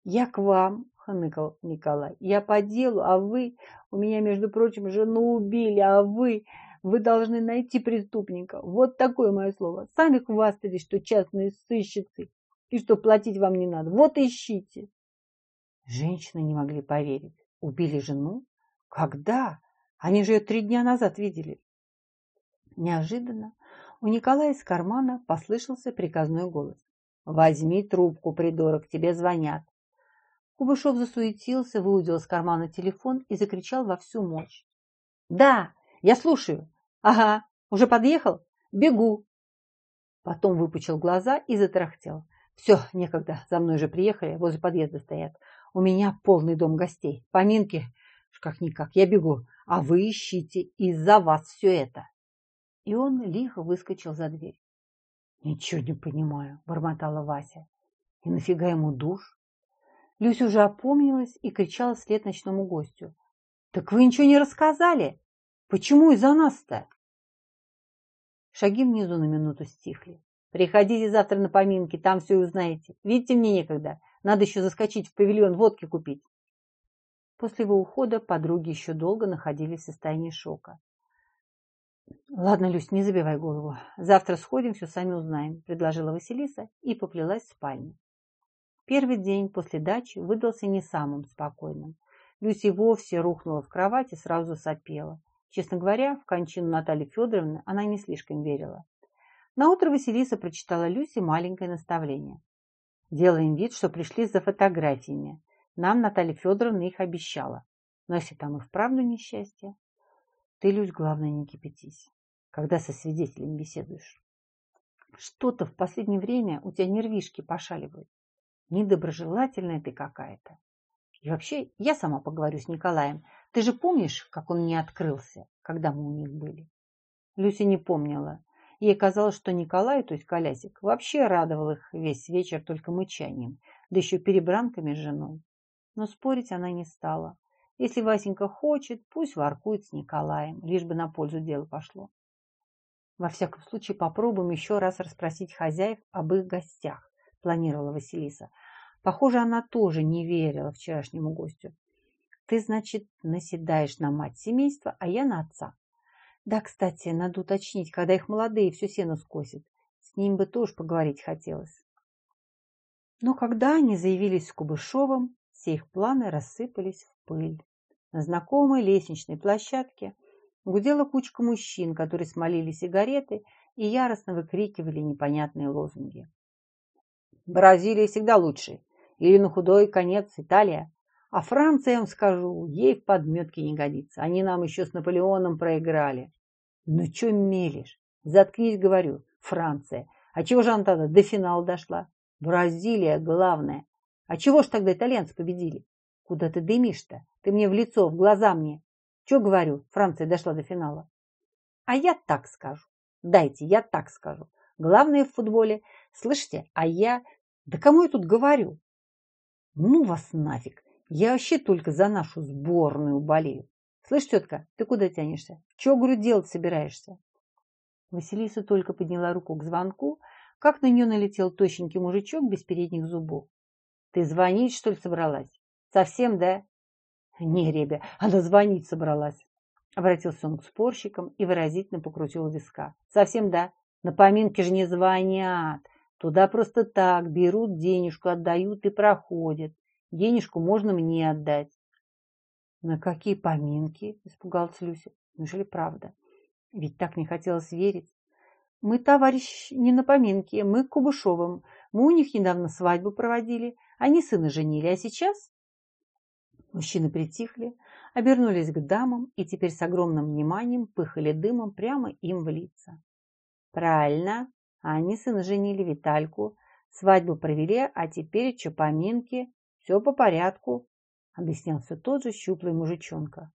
Я к вам, хныкал Николай. Я по делу, а вы... У меня, между прочим, жену убили, а вы... Вы должны найти преступника. Вот такое мое слово. Сами хвастались, что частные сыщицы, и что платить вам не надо. Вот ищите. Женщины не могли поверить. Убили жену? Когда? Они же ее три дня назад видели. Неожиданно у Николая из кармана послышался приказной голос. «Возьми трубку, придурок, тебе звонят». Кубышов засуетился, выудил из кармана телефон и закричал во всю мощь. «Да, я слушаю. Ага, уже подъехал? Бегу». Потом выпучил глаза и затарахтел. «Все, некогда, за мной же приехали, возле подъезда стоят. У меня полный дом гостей. Поминки, как-никак, я бегу. А вы ищите, из-за вас все это. И он лихо выскочил за дверь. Ничего не понимаю, бормотала Вася. И нафига ему душ? Люся уже опомнилась и кричала вслед ночному гостю. Так вы ничего не рассказали? Почему из-за нас-то? Шаги внизу на минуту стихли. Приходите завтра на поминки, там все узнаете. Видите, мне некогда. Надо еще заскочить в павильон водки купить. После его ухода подруги еще долго находились в состоянии шока. «Ладно, Люсь, не забивай голову. Завтра сходим, все сами узнаем», – предложила Василиса и поплелась в спальню. Первый день после дачи выдался не самым спокойным. Люся вовсе рухнула в кровать и сразу сопела. Честно говоря, в кончину Натальи Федоровны она не слишком верила. Наутро Василиса прочитала Люсе маленькое наставление. Делаем вид, что пришли за фотографиями. Нам Наталья Федоровна их обещала. Но если там и вправду несчастье, ты, Люсь, главное, не кипятись, когда со свидетелем беседуешь. Что-то в последнее время у тебя нервишки пошаливают. Недоброжелательная ты какая-то. И вообще, я сама поговорю с Николаем. Ты же помнишь, как он не открылся, когда мы у них были? Люся не помнила. Ей казалось, что Николай, то есть Колясик, вообще радовал их весь вечер только мычанием, да еще перебранками с женой. Но спорить она не стала. Если Васенька хочет, пусть воркует с Николаем, лишь бы на пользу дела пошло. Во всяком случае, попробуем еще раз расспросить хозяев об их гостях, планировала Василиса. Похоже, она тоже не верила вчерашнему гостю. Ты, значит, наседаешь на мать семейства, а я на отца. Да, кстати, надо уточнить, когда их молодые все сено скосят. С ним бы тоже поговорить хотелось. Но когда они заявились с Кубышовым, все их планы рассыпались в пыль. На знакомой лестничной площадке гудела кучка мужчин, которые смолили сигареты и яростно выкрикивали непонятные лозунги. Бразилия всегда лучше. Или на худой конец Италия. А Франция, я вам скажу, ей в подметке не годится. Они нам еще с Наполеоном проиграли. Ну что мелешь? Заткнись, говорю, Франция. А чего же она тогда до финала дошла? Бразилия главная. А чего ж тогда итальянцы победили? Куда ты дымишь-то? Ты мне в лицо, в глаза мне. Че говорю, Франция дошла до финала? А я так скажу. Дайте, я так скажу. Главное в футболе. Слышите, а я... Да кому я тут говорю? Ну вас нафиг. Я вообще только за нашу сборную болею. Слышь, тетка, ты куда тянешься? Чего, говорю, делать собираешься? Василиса только подняла руку к звонку, как на нее налетел тощенький мужичок без передних зубов. Ты звонить, что ли, собралась? Совсем, да? Не, Ребя, она звонить собралась. Обратился он к спорщикам и выразительно покрутил виска. Совсем, да? На поминки же не звонят. Туда просто так берут денежку, отдают и проходят. Денежку можно мне отдать. На какие поминки? Испугалась Люся. Неужели правда? Ведь так не хотелось верить. Мы, товарищ, не на поминке, мы к Кубышовым. Мы у них недавно свадьбу проводили. Они сына женили, а сейчас... Мужчины притихли, обернулись к дамам и теперь с огромным вниманием пыхали дымом прямо им в лица. Правильно, они сына женили Витальку, свадьбу провели, а теперь что поминки, все по порядку, объяснял тот же щуплый мужичонка.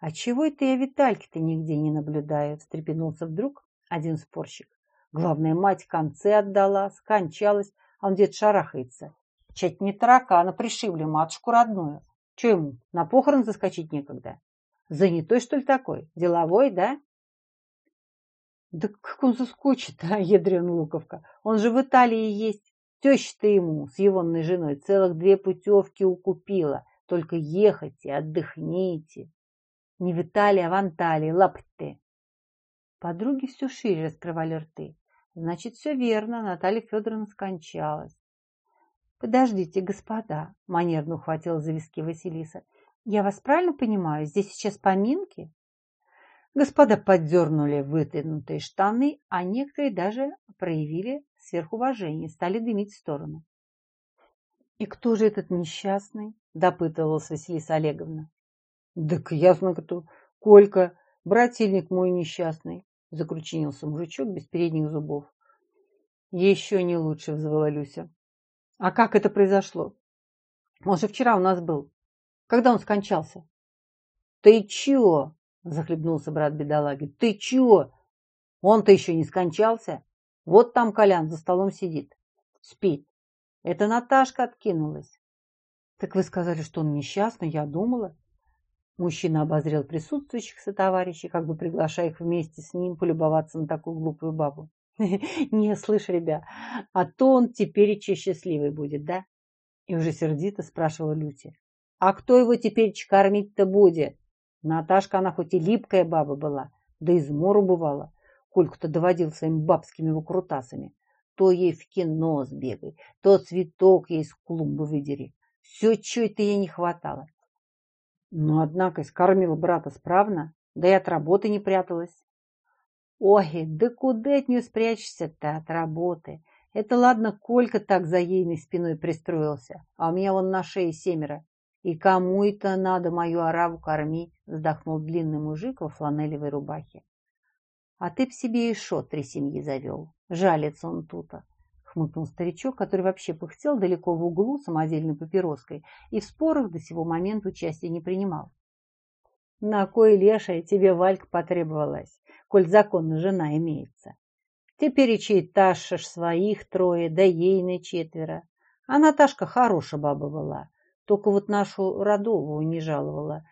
А чего это я Витальки-то нигде не наблюдаю? встрепенулся вдруг один спорщик. Главное, мать концы отдала, скончалась, а он дед шарахается. Чать не таракана пришибли матушку родную. Че ему, на похорон заскочить некогда? Занятой, что ли, такой? Деловой, да? Да как он заскочит, а, ядрен Луковка? Он же в Италии есть. Теща-то ему с егонной женой целых две путевки укупила. Только ехайте, отдохните. Не в Италии, а в Анталии, лапте. Подруги все шире раскрывали рты. Значит, все верно, Наталья Федоровна скончалась. Подождите, господа, манерно ухватила за виски Василиса. Я вас правильно понимаю, здесь сейчас поминки? Господа поддернули вытянутые штаны, а некоторые даже проявили сверхуважение, стали дымить в сторону. «И кто же этот несчастный?» – допытывалась Василиса Олеговна. «Так ясно кто. Колька, брательник мой несчастный закручинился мужичок без передних зубов. Еще не лучше, взвыла Люся. А как это произошло? Он же вчера у нас был. Когда он скончался? Ты чего? Захлебнулся брат бедолаги. Ты чего? Он-то еще не скончался. Вот там Колян за столом сидит. Спит. Это Наташка откинулась. Так вы сказали, что он несчастный, я думала. Мужчина обозрел присутствующих сотоварищей, как бы приглашая их вместе с ним полюбоваться на такую глупую бабу. «Не, слышь, ребят, а то он теперь и счастливый будет, да?» И уже сердито спрашивала Люся. «А кто его теперь кормить-то будет?» Наташка, она хоть и липкая баба была, да из мору бывала. Кольку-то доводил своими бабскими выкрутасами. То ей в кино сбегай, то цветок ей с клумбы выдери. Все, что это ей не хватало. Но, однако, скормила брата справно, да и от работы не пряталась. Ой, да куда от нее спрячешься-то от работы? Это ладно, Колька так за ейной спиной пристроился, а у меня вон на шее семеро. И кому это надо мою ораву кормить? Вздохнул длинный мужик во фланелевой рубахе. А ты б себе еще три семьи завел. Жалится он тута хмыкнул старичок, который вообще пыхтел далеко в углу самодельной папироской и в спорах до сего момента участия не принимал. На кой лешая тебе Валька потребовалась, коль законно жена имеется? Теперь и чей-ташешь своих трое, да ейны четверо. А Наташка хорошая баба была, только вот нашу родовую не жаловала,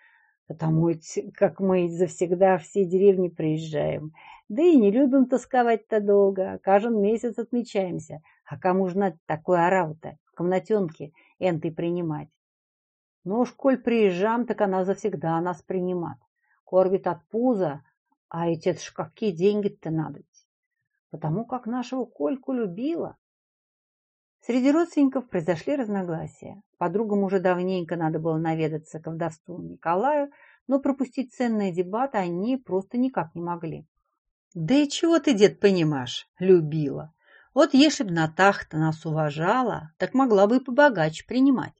потому как мы завсегда все деревни приезжаем, да и не любим тосковать-то долго, каждый месяц отмечаемся. А кому ж надо такой орал-то, комнатенке энтой принимать? Ну уж, коль приезжам, так она завсегда нас принимат. Кормит от пуза, а эти ж какие деньги-то надо? Потому как нашего Кольку любила. Среди родственников произошли разногласия. Подругам уже давненько надо было наведаться к вдовству Николаю, но пропустить ценные дебаты они просто никак не могли. Да и чего ты, дед, понимаешь, любила. Вот если б Натаха-то нас уважала, так могла бы и побогаче принимать.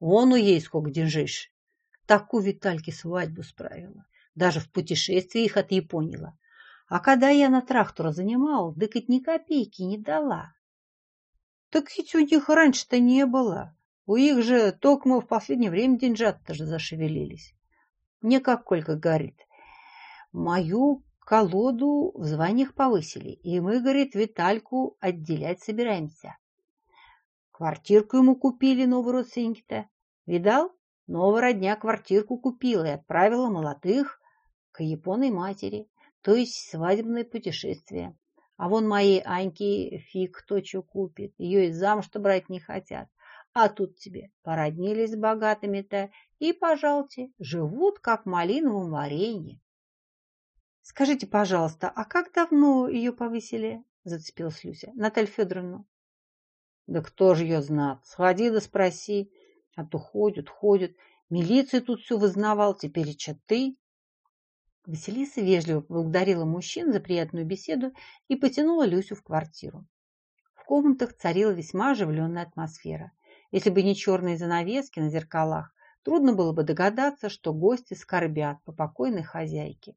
Вон у ей сколько держишь. Такую Витальке свадьбу справила. Даже в путешествии их отъяпонила. А когда я на трактора занимал, ведь ни копейки не дала. Так ведь у них раньше-то не было. У их же только мы в последнее время деньжат-то же зашевелились. Мне как Колька говорит, мою колоду в званиях повысили, и мы, говорит, Витальку отделять собираемся. Квартирку ему купили новые родственники-то. Видал? Новая родня квартирку купила и отправила молодых к японной матери, то есть свадебное путешествие. А вон моей Аньки фиг кто что купит, ее и замуж-то брать не хотят. А тут тебе породнились с богатыми-то и, пожалуйте, живут как малиновом варенье. Скажите, пожалуйста, а как давно ее повысили? Зацепилась Люся. Наталья Федоровна. Да кто же ее знает? Сходи да спроси. А то ходят, ходят. Милиция тут все вызнавал, теперь че ты? Василиса вежливо поблагодарила мужчин за приятную беседу и потянула Люсю в квартиру. В комнатах царила весьма оживленная атмосфера. Если бы не черные занавески на зеркалах, трудно было бы догадаться, что гости скорбят по покойной хозяйке.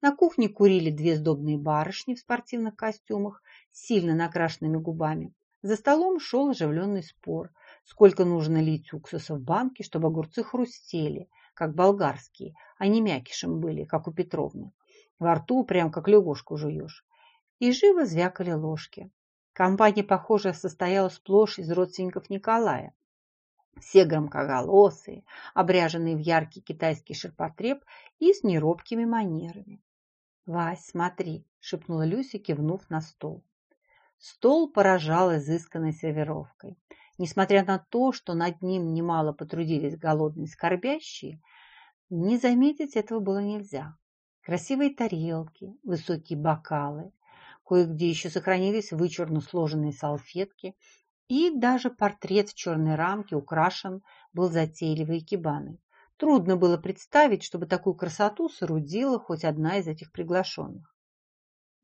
На кухне курили две сдобные барышни в спортивных костюмах с сильно накрашенными губами. За столом шел оживленный спор, сколько нужно лить уксуса в банке, чтобы огурцы хрустели, как болгарские, а не мякишем были, как у Петровны. Во рту прям как лягушку жуешь. И живо звякали ложки. Компания, похоже, состояла сплошь из родственников Николая. Все громкоголосые, обряженные в яркий китайский ширпотреб и с неробкими манерами. «Вась, смотри!» – шепнула Люся, кивнув на стол. Стол поражал изысканной сервировкой. Несмотря на то, что над ним немало потрудились голодные скорбящие, не заметить этого было нельзя. Красивые тарелки, высокие бокалы, кое-где еще сохранились вычурно сложенные салфетки, и даже портрет в черной рамке украшен был затейливой кибаной. Трудно было представить, чтобы такую красоту соорудила хоть одна из этих приглашенных.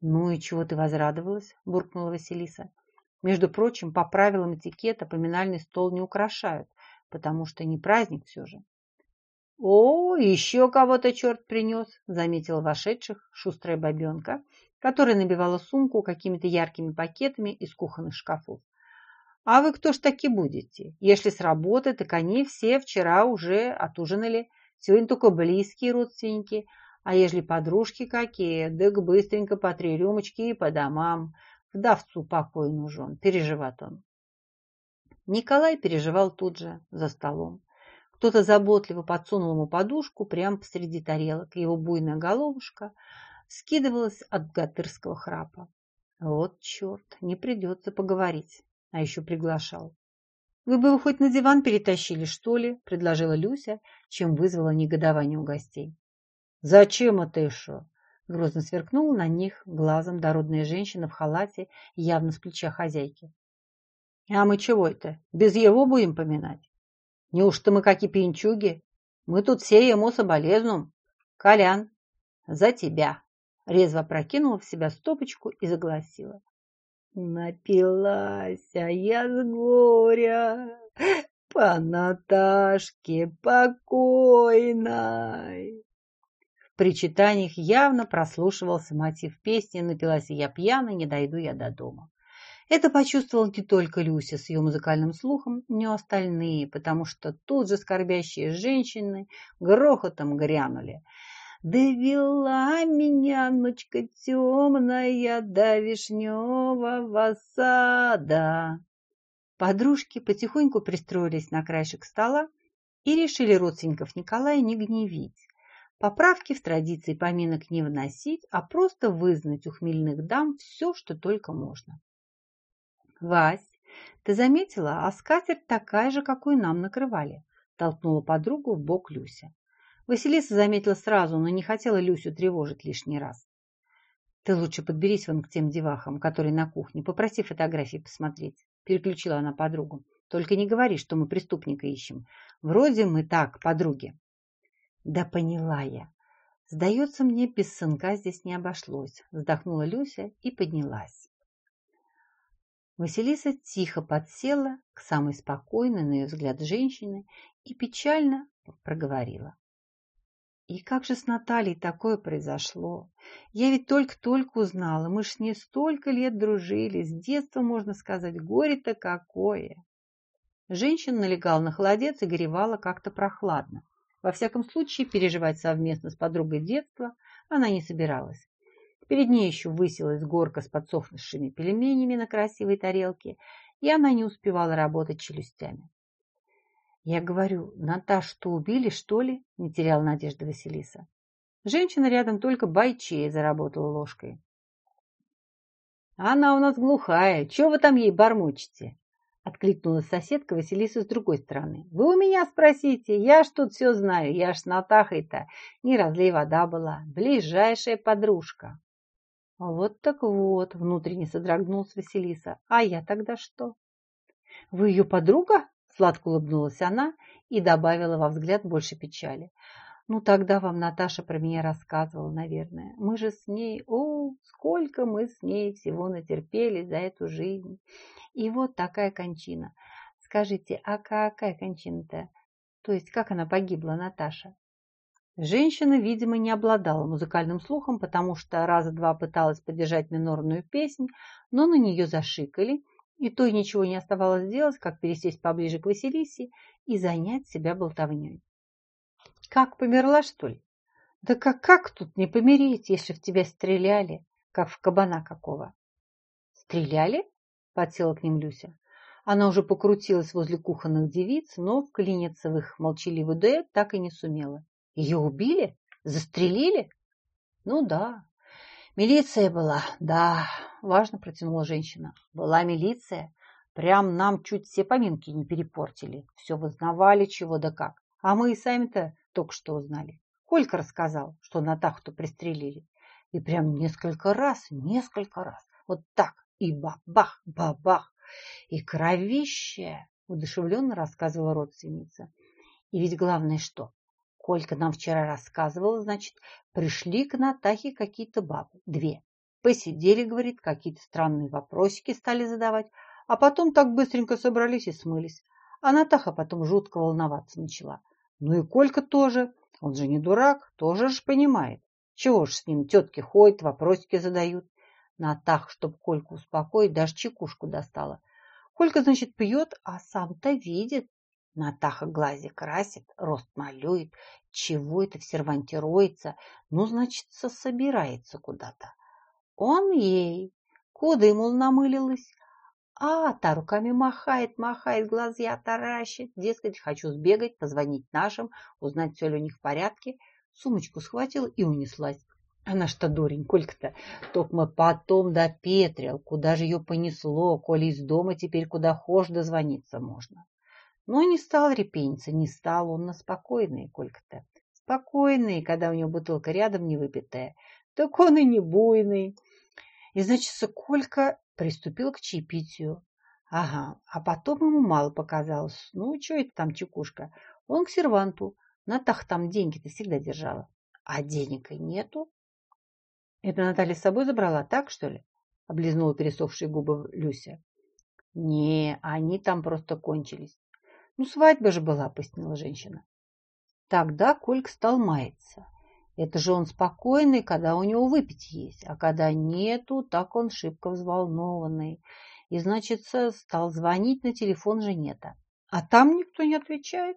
«Ну и чего ты возрадовалась?» – буркнула Василиса. «Между прочим, по правилам этикета поминальный стол не украшают, потому что не праздник все же». «О, еще кого-то черт принес!» – заметила вошедших шустрая бабенка, которая набивала сумку какими-то яркими пакетами из кухонных шкафов. «А вы кто ж таки будете? Если с работы, так они все вчера уже отужинали, сегодня только близкие родственники, а ежели подружки какие, так быстренько по три рюмочки и по домам. Вдовцу покой нужен, переживает он». Николай переживал тут же, за столом. Кто-то заботливо подсунул ему подушку прямо посреди тарелок, его буйная головушка скидывалась от гатырского храпа. Вот черт, не придется поговорить, а еще приглашал. «Вы бы его хоть на диван перетащили, что ли?» – предложила Люся, чем вызвала негодование у гостей. «Зачем это еще?» – грозно сверкнула на них глазом дородная женщина в халате, явно с плеча хозяйки. «А мы чего это, без его будем поминать?» Неужто мы какие пинчуги? Мы тут все ему соболезнуем. Колян, за тебя. Резво прокинула в себя стопочку и загласила. Напилась, а я с горя по Наташке покойной. Причитаниях явно прослушивался мотив песни «Напилась я пьяной, не дойду я до дома». Это почувствовал не только Люся с ее музыкальным слухом, но и остальные, потому что тут же скорбящие женщины грохотом грянули. Довела меня ночка темная до вишневого сада. Подружки потихоньку пристроились на краешек стола и решили родственников Николая не гневить. Поправки в традиции поминок не вносить, а просто вызнать у хмельных дам все, что только можно. «Вась, ты заметила, а скатерть такая же, какую нам накрывали», толкнула подругу в бок Люся. Василиса заметила сразу, но не хотела Люсю тревожить лишний раз. «Ты лучше подберись вон к тем девахам, которые на кухне, попроси фотографии посмотреть», переключила она подругу. «Только не говори, что мы преступника ищем. Вроде мы так, подруги». «Да поняла я. Сдается мне, без сынка здесь не обошлось», вздохнула Люся и поднялась. Василиса тихо подсела к самой спокойной, на ее взгляд, женщине и печально проговорила. И как же с Натальей такое произошло? Я ведь только-только узнала, мы ж с ней столько лет дружили, с детства, можно сказать, горе-то какое. Женщина налегала на холодец и горевала как-то прохладно. Во всяком случае, переживать совместно с подругой детства она не собиралась. Перед ней еще высилась горка с подсохнувшими пельменями на красивой тарелке, и она не успевала работать челюстями. «Я говорю, Наташу-то убили, что ли?» – не теряла надежды Василиса. Женщина рядом только бойчей заработала ложкой. «Она у нас глухая. Чего вы там ей бормочете?» Откликнулась соседка Василиса с другой стороны. «Вы у меня спросите, я ж тут все знаю, я ж с Натахой-то не разлей вода была, ближайшая подружка». Вот так вот, внутренне содрогнулась Василиса. А я тогда что? Вы ее подруга? Сладко улыбнулась она и добавила во взгляд больше печали. Ну, тогда вам Наташа про меня рассказывала, наверное. Мы же с ней, о, сколько мы с ней всего натерпели за эту жизнь. И вот такая кончина. Скажите, а какая кончина-то? То есть, как она погибла, Наташа? Женщина, видимо, не обладала музыкальным слухом, потому что раза два пыталась поддержать минорную песнь, но на нее зашикали, и то и ничего не оставалось сделать, как пересесть поближе к Василисе и занять себя болтовней. «Как, померла, что ли?» «Да как, как тут не помереть, если в тебя стреляли, как в кабана какого?» «Стреляли?» Подсела к ним Люся. Она уже покрутилась возле кухонных девиц, но вклиниться в их молчаливый дуэт так и не сумела. Ее убили? Застрелили? Ну да. Милиция была, да, важно протянула женщина. Была милиция. Прям нам чуть все поминки не перепортили. Все вызнавали, чего да как. А мы и сами-то только что узнали. Колька рассказал, что Натаху-то пристрелили. И прям несколько раз, несколько раз. Вот так, и бабах, бабах, и кровище, удушевленно рассказывала родственница. И ведь главное что? Колька нам вчера рассказывала, значит, пришли к Натахе какие-то бабы, две. Посидели, говорит, какие-то странные вопросики стали задавать, а потом так быстренько собрались и смылись. А Натаха потом жутко волноваться начала. Ну и Колька тоже, он же не дурак, тоже ж понимает. Чего ж с ним тетки ходят, вопросики задают. Натах, чтоб Кольку успокоить, даже чекушку достала. Колька, значит, пьет, а сам-то видит. Натаха глази красит, рост малюет, чего это в серванте роется, ну, значит, собирается куда-то. Он ей, куда мол, намылилась, а та руками махает, махает, глазья таращит, дескать, хочу сбегать, позвонить нашим, узнать, все ли у них в порядке. Сумочку схватила и унеслась. Она что, дурень, Колька-то, только потом допетрил, куда же ее понесло, коли из дома теперь куда хошь дозвониться можно. Но не стал репениться, не стал он на спокойный, Колька-то. Спокойный, когда у него бутылка рядом не выпитая. Так он и не буйный. И, значит, Колька приступил к чаепитию. Ага, а потом ему мало показалось. Ну, что это там чекушка? Он к серванту. Натах там деньги-то всегда держала. А денег и нету. Это Наталья с собой забрала, так что ли? Облизнула пересохшие губы Люся. Не, они там просто кончились. Ну, свадьба же была, пояснила женщина. Тогда Кольк стал маяться. Это же он спокойный, когда у него выпить есть, а когда нету, так он шибко взволнованный. И, значит, стал звонить на телефон женета. А там никто не отвечает.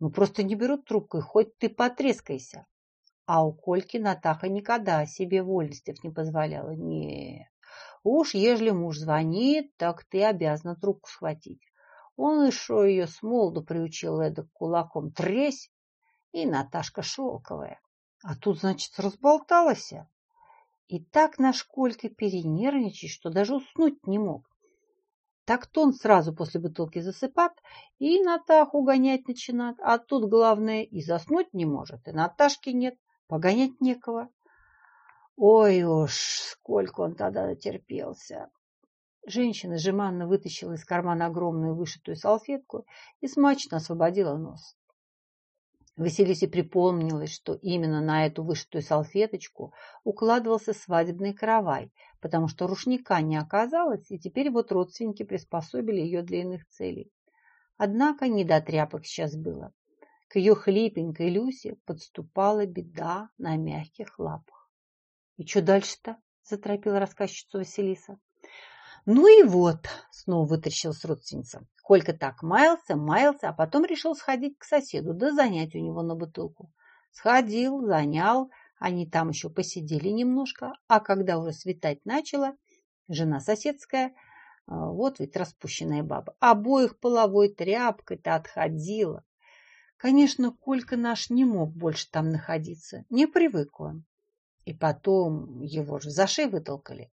Ну, просто не берут трубкой, хоть ты потрескайся. А у Кольки Натаха никогда себе вольностей не позволяла. Нет, уж ежели муж звонит, так ты обязана трубку схватить. Он еще ее с молоду приучил эдак кулаком тресь, и Наташка шелковая. А тут, значит, разболталась. И так наш Колька перенервничает, что даже уснуть не мог. Так-то он сразу после бутылки засыпат и Натаху гонять начинает. А тут, главное, и заснуть не может, и Наташки нет. Погонять некого. Ой уж, сколько он тогда натерпелся. Женщина жеманно вытащила из кармана огромную вышитую салфетку и смачно освободила нос. Василисе припомнилось, что именно на эту вышитую салфеточку укладывался свадебный каравай, потому что рушника не оказалось, и теперь вот родственники приспособили ее для иных целей. Однако не до тряпок сейчас было. К ее хлипенькой Люсе подступала беда на мягких лапах. — И что дальше-то? — заторопила рассказчицу Василиса. — Ну и вот, — снова вытащилась родственница. Колька так маялся, маялся, а потом решил сходить к соседу, да занять у него на бутылку. Сходил, занял, они там еще посидели немножко, а когда уже светать начало, жена соседская, а, вот ведь распущенная баба, обоих половой тряпкой-то отходила. Конечно, Колька наш не мог больше там находиться. Не привык он. И потом его же за шею вытолкали.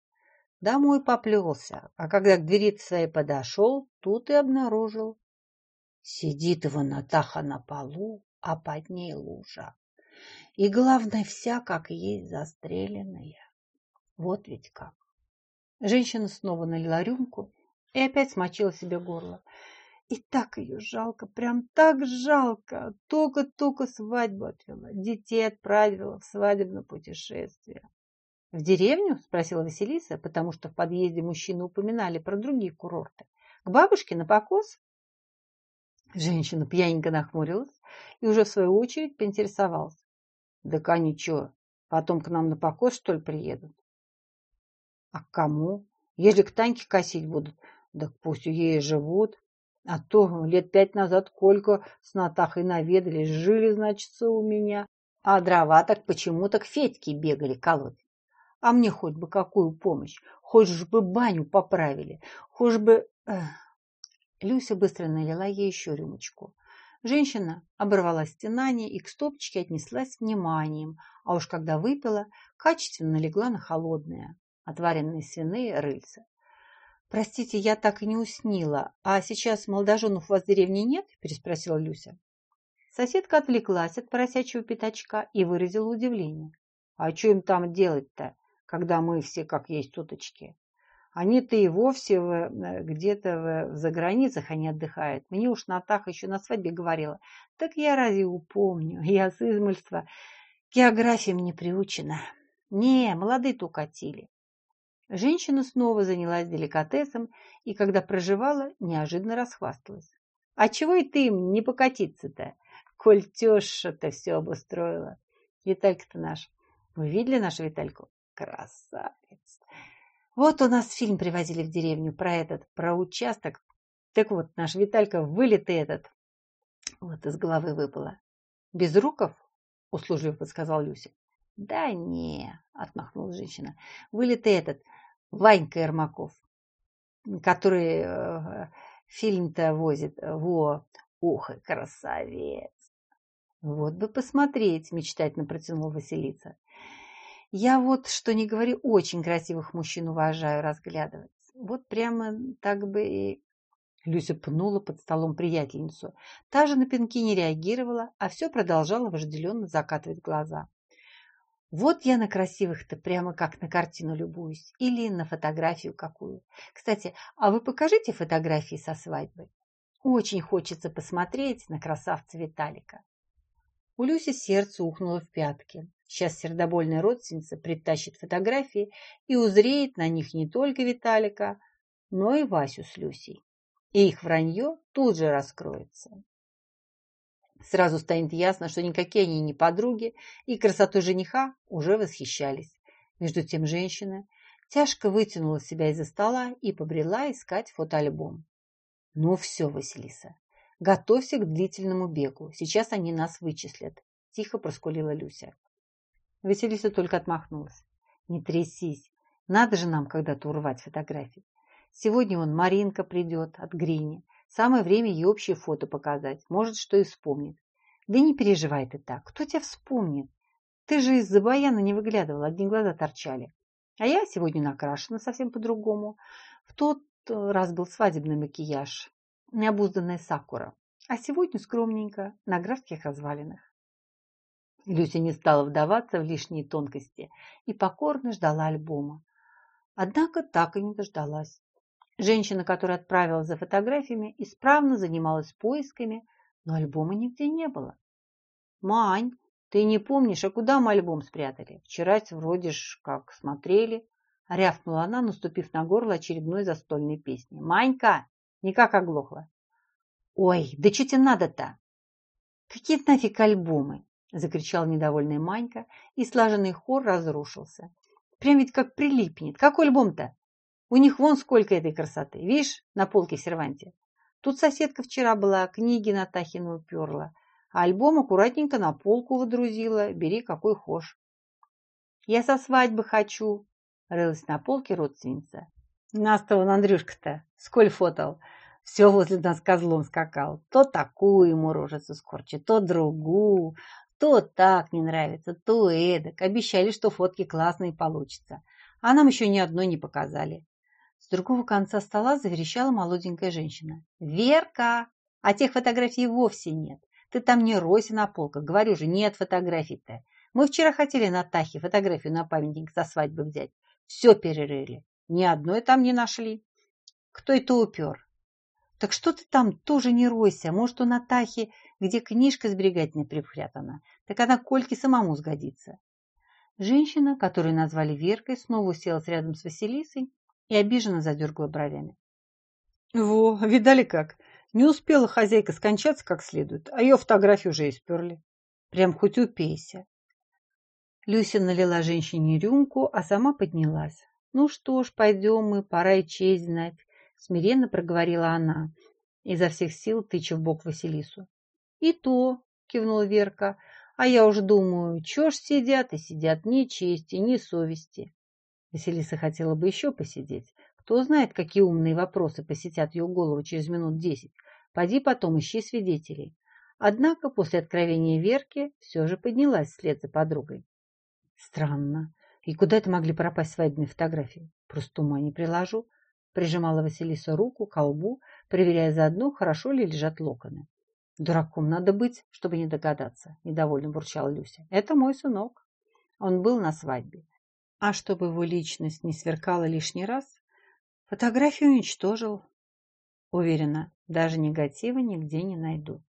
Домой поплелся, а когда к двери своей подошел, тут и обнаружил. Сидит его Натаха на полу, а под ней лужа. И главное, вся как есть застреленная. Вот ведь как. Женщина снова налила рюмку и опять смочила себе горло. И так ее жалко, прям так жалко. Только-только свадьбу отвела, детей отправила в свадебное путешествие. «В деревню?» – спросила Василиса, потому что в подъезде мужчины упоминали про другие курорты. «К бабушке на покос?» Женщина пьяненько нахмурилась и уже в свою очередь поинтересовалась. «Да ка ничего, потом к нам на покос, что ли, приедут?» «А к кому? Если к Таньке косить будут, да пусть у ей живут. А то лет пять назад Колька с Натахой наведались, жили, значит, у меня. А дрова так почему-то к Федьке бегали колоть. А мне хоть бы какую помощь, хоть бы баню поправили, хоть бы... Эх. Люся быстро налила ей еще рюмочку. Женщина оборвала стенание и к стопочке отнеслась вниманием, а уж когда выпила, качественно легла на холодные, отваренные свиные рыльца. «Простите, я так и не уснила. А сейчас молодоженов в деревне нет?» – переспросила Люся. Соседка отвлеклась от поросячьего пятачка и выразила удивление. «А что им там делать-то, когда мы все как есть туточки? Они-то и вовсе э, где-то в заграницах они отдыхают. Мне уж Натаха еще на свадьбе говорила. Так я разве упомню? Я с измольства географиям не приучена. Не, молодые-то укатили. Женщина снова занялась деликатесом и, когда проживала, неожиданно расхвасталась. «А чего и ты им не покатиться-то, коль тёша-то все обустроила? Виталька-то наш. Вы видели нашу Витальку? Красавец! Вот у нас фильм привозили в деревню про этот, про участок. Так вот, наш Виталька вылитый этот. Вот из головы выпало. Без руков? Услужливо подсказал Люся. Да не, отмахнулась женщина. Вылитый этот, Ванька Ермаков, который э, фильм-то возит. Во, ух, красавец. Вот бы посмотреть, мечтательно протянул Василиса. Я вот, что не говори, очень красивых мужчин уважаю разглядывать. Вот прямо так бы и... Люся пнула под столом приятельницу. Та же на пинки не реагировала, а все продолжала вожделенно закатывать глаза. Вот я на красивых-то прямо как на картину любуюсь. Или на фотографию какую. Кстати, а вы покажите фотографии со свадьбы. Очень хочется посмотреть на красавца Виталика. У Люси сердце ухнуло в пятки. Сейчас сердобольная родственница притащит фотографии и узреет на них не только Виталика, но и Васю с Люсей. И их вранье тут же раскроется. Сразу станет ясно, что никакие они не подруги, и красотой жениха уже восхищались. Между тем женщина тяжко вытянула себя из-за стола и побрела искать фотоальбом. Ну все, Василиса, готовься к длительному бегу. Сейчас они нас вычислят, тихо проскулила Люся. Василиса только отмахнулась. Не трясись, надо же нам когда-то урвать фотографии. Сегодня он Маринка придет от Грини. Самое время ей общее фото показать. Может, что и вспомнит. Да не переживай ты так. Кто тебя вспомнит? Ты же из-за баяна не выглядывала, одни глаза торчали. А я сегодня накрашена совсем по-другому. В тот раз был свадебный макияж, необузданная сакура. А сегодня скромненько, на графских развалинах. Люся не стала вдаваться в лишние тонкости и покорно ждала альбома. Однако так и не дождалась. Женщина, которая отправила за фотографиями, исправно занималась поисками, но альбома нигде не было. «Мань, ты не помнишь, а куда мы альбом спрятали? Вчера вроде ж как смотрели». Рявкнула она, наступив на горло очередной застольной песни. «Манька!» Никак оглохла. «Ой, да что тебе надо-то?» «Какие нафиг альбомы?» Закричал недовольный Манька, и слаженный хор разрушился. «Прям ведь как прилипнет. Какой альбом-то? У них вон сколько этой красоты. Видишь, на полке в серванте. Тут соседка вчера была, книги Натахину уперла, а альбом аккуратненько на полку водрузила. Бери, какой хошь. Я со свадьбы хочу, рылась на полке родственница. Нас-то он Андрюшка-то, сколь фотал. Все возле нас козлом скакал. То такую ему рожицу скорчит, то другую. То так не нравится, то эдак. Обещали, что фотки классные получатся. А нам еще ни одной не показали. С другого конца стола заверещала молоденькая женщина. «Верка! А тех фотографий вовсе нет. Ты там не ройся на полках. Говорю же, нет фотографий-то. Мы вчера хотели на Тахе фотографию на памятник со свадьбы взять. Все перерыли. Ни одной там не нашли. Кто это упер? Так что ты там тоже не ройся. Может, у Натахи, где книжка сберегательная припрятана, так она Кольке самому сгодится. Женщина, которую назвали Веркой, снова уселась рядом с Василисой и обиженно задергала бровями.
Во, видали как? Не успела хозяйка скончаться как следует, а ее фотографию уже исперли.
Прям хоть упейся. Люся налила женщине рюмку, а сама поднялась. Ну что ж, пойдем мы, пора и честь знать. Смиренно проговорила она, изо всех сил тыча в бок Василису. И то, кивнула Верка, а я уж думаю, чё ж сидят и сидят, ни чести, ни совести. Василиса хотела бы еще посидеть. Кто знает, какие умные вопросы посетят ее голову через минут десять. Пойди потом ищи свидетелей. Однако после откровения Верки все же поднялась вслед за подругой. Странно. И куда это могли пропасть свадебные фотографии? Просто ума не приложу. Прижимала Василиса руку к колбу, проверяя заодно, хорошо ли лежат локоны. Дураком надо быть, чтобы не догадаться, недовольно бурчала Люся. Это мой сынок. Он был на свадьбе. А чтобы его личность не сверкала лишний раз, фотографию уничтожил. Уверена, даже негатива нигде не найдут.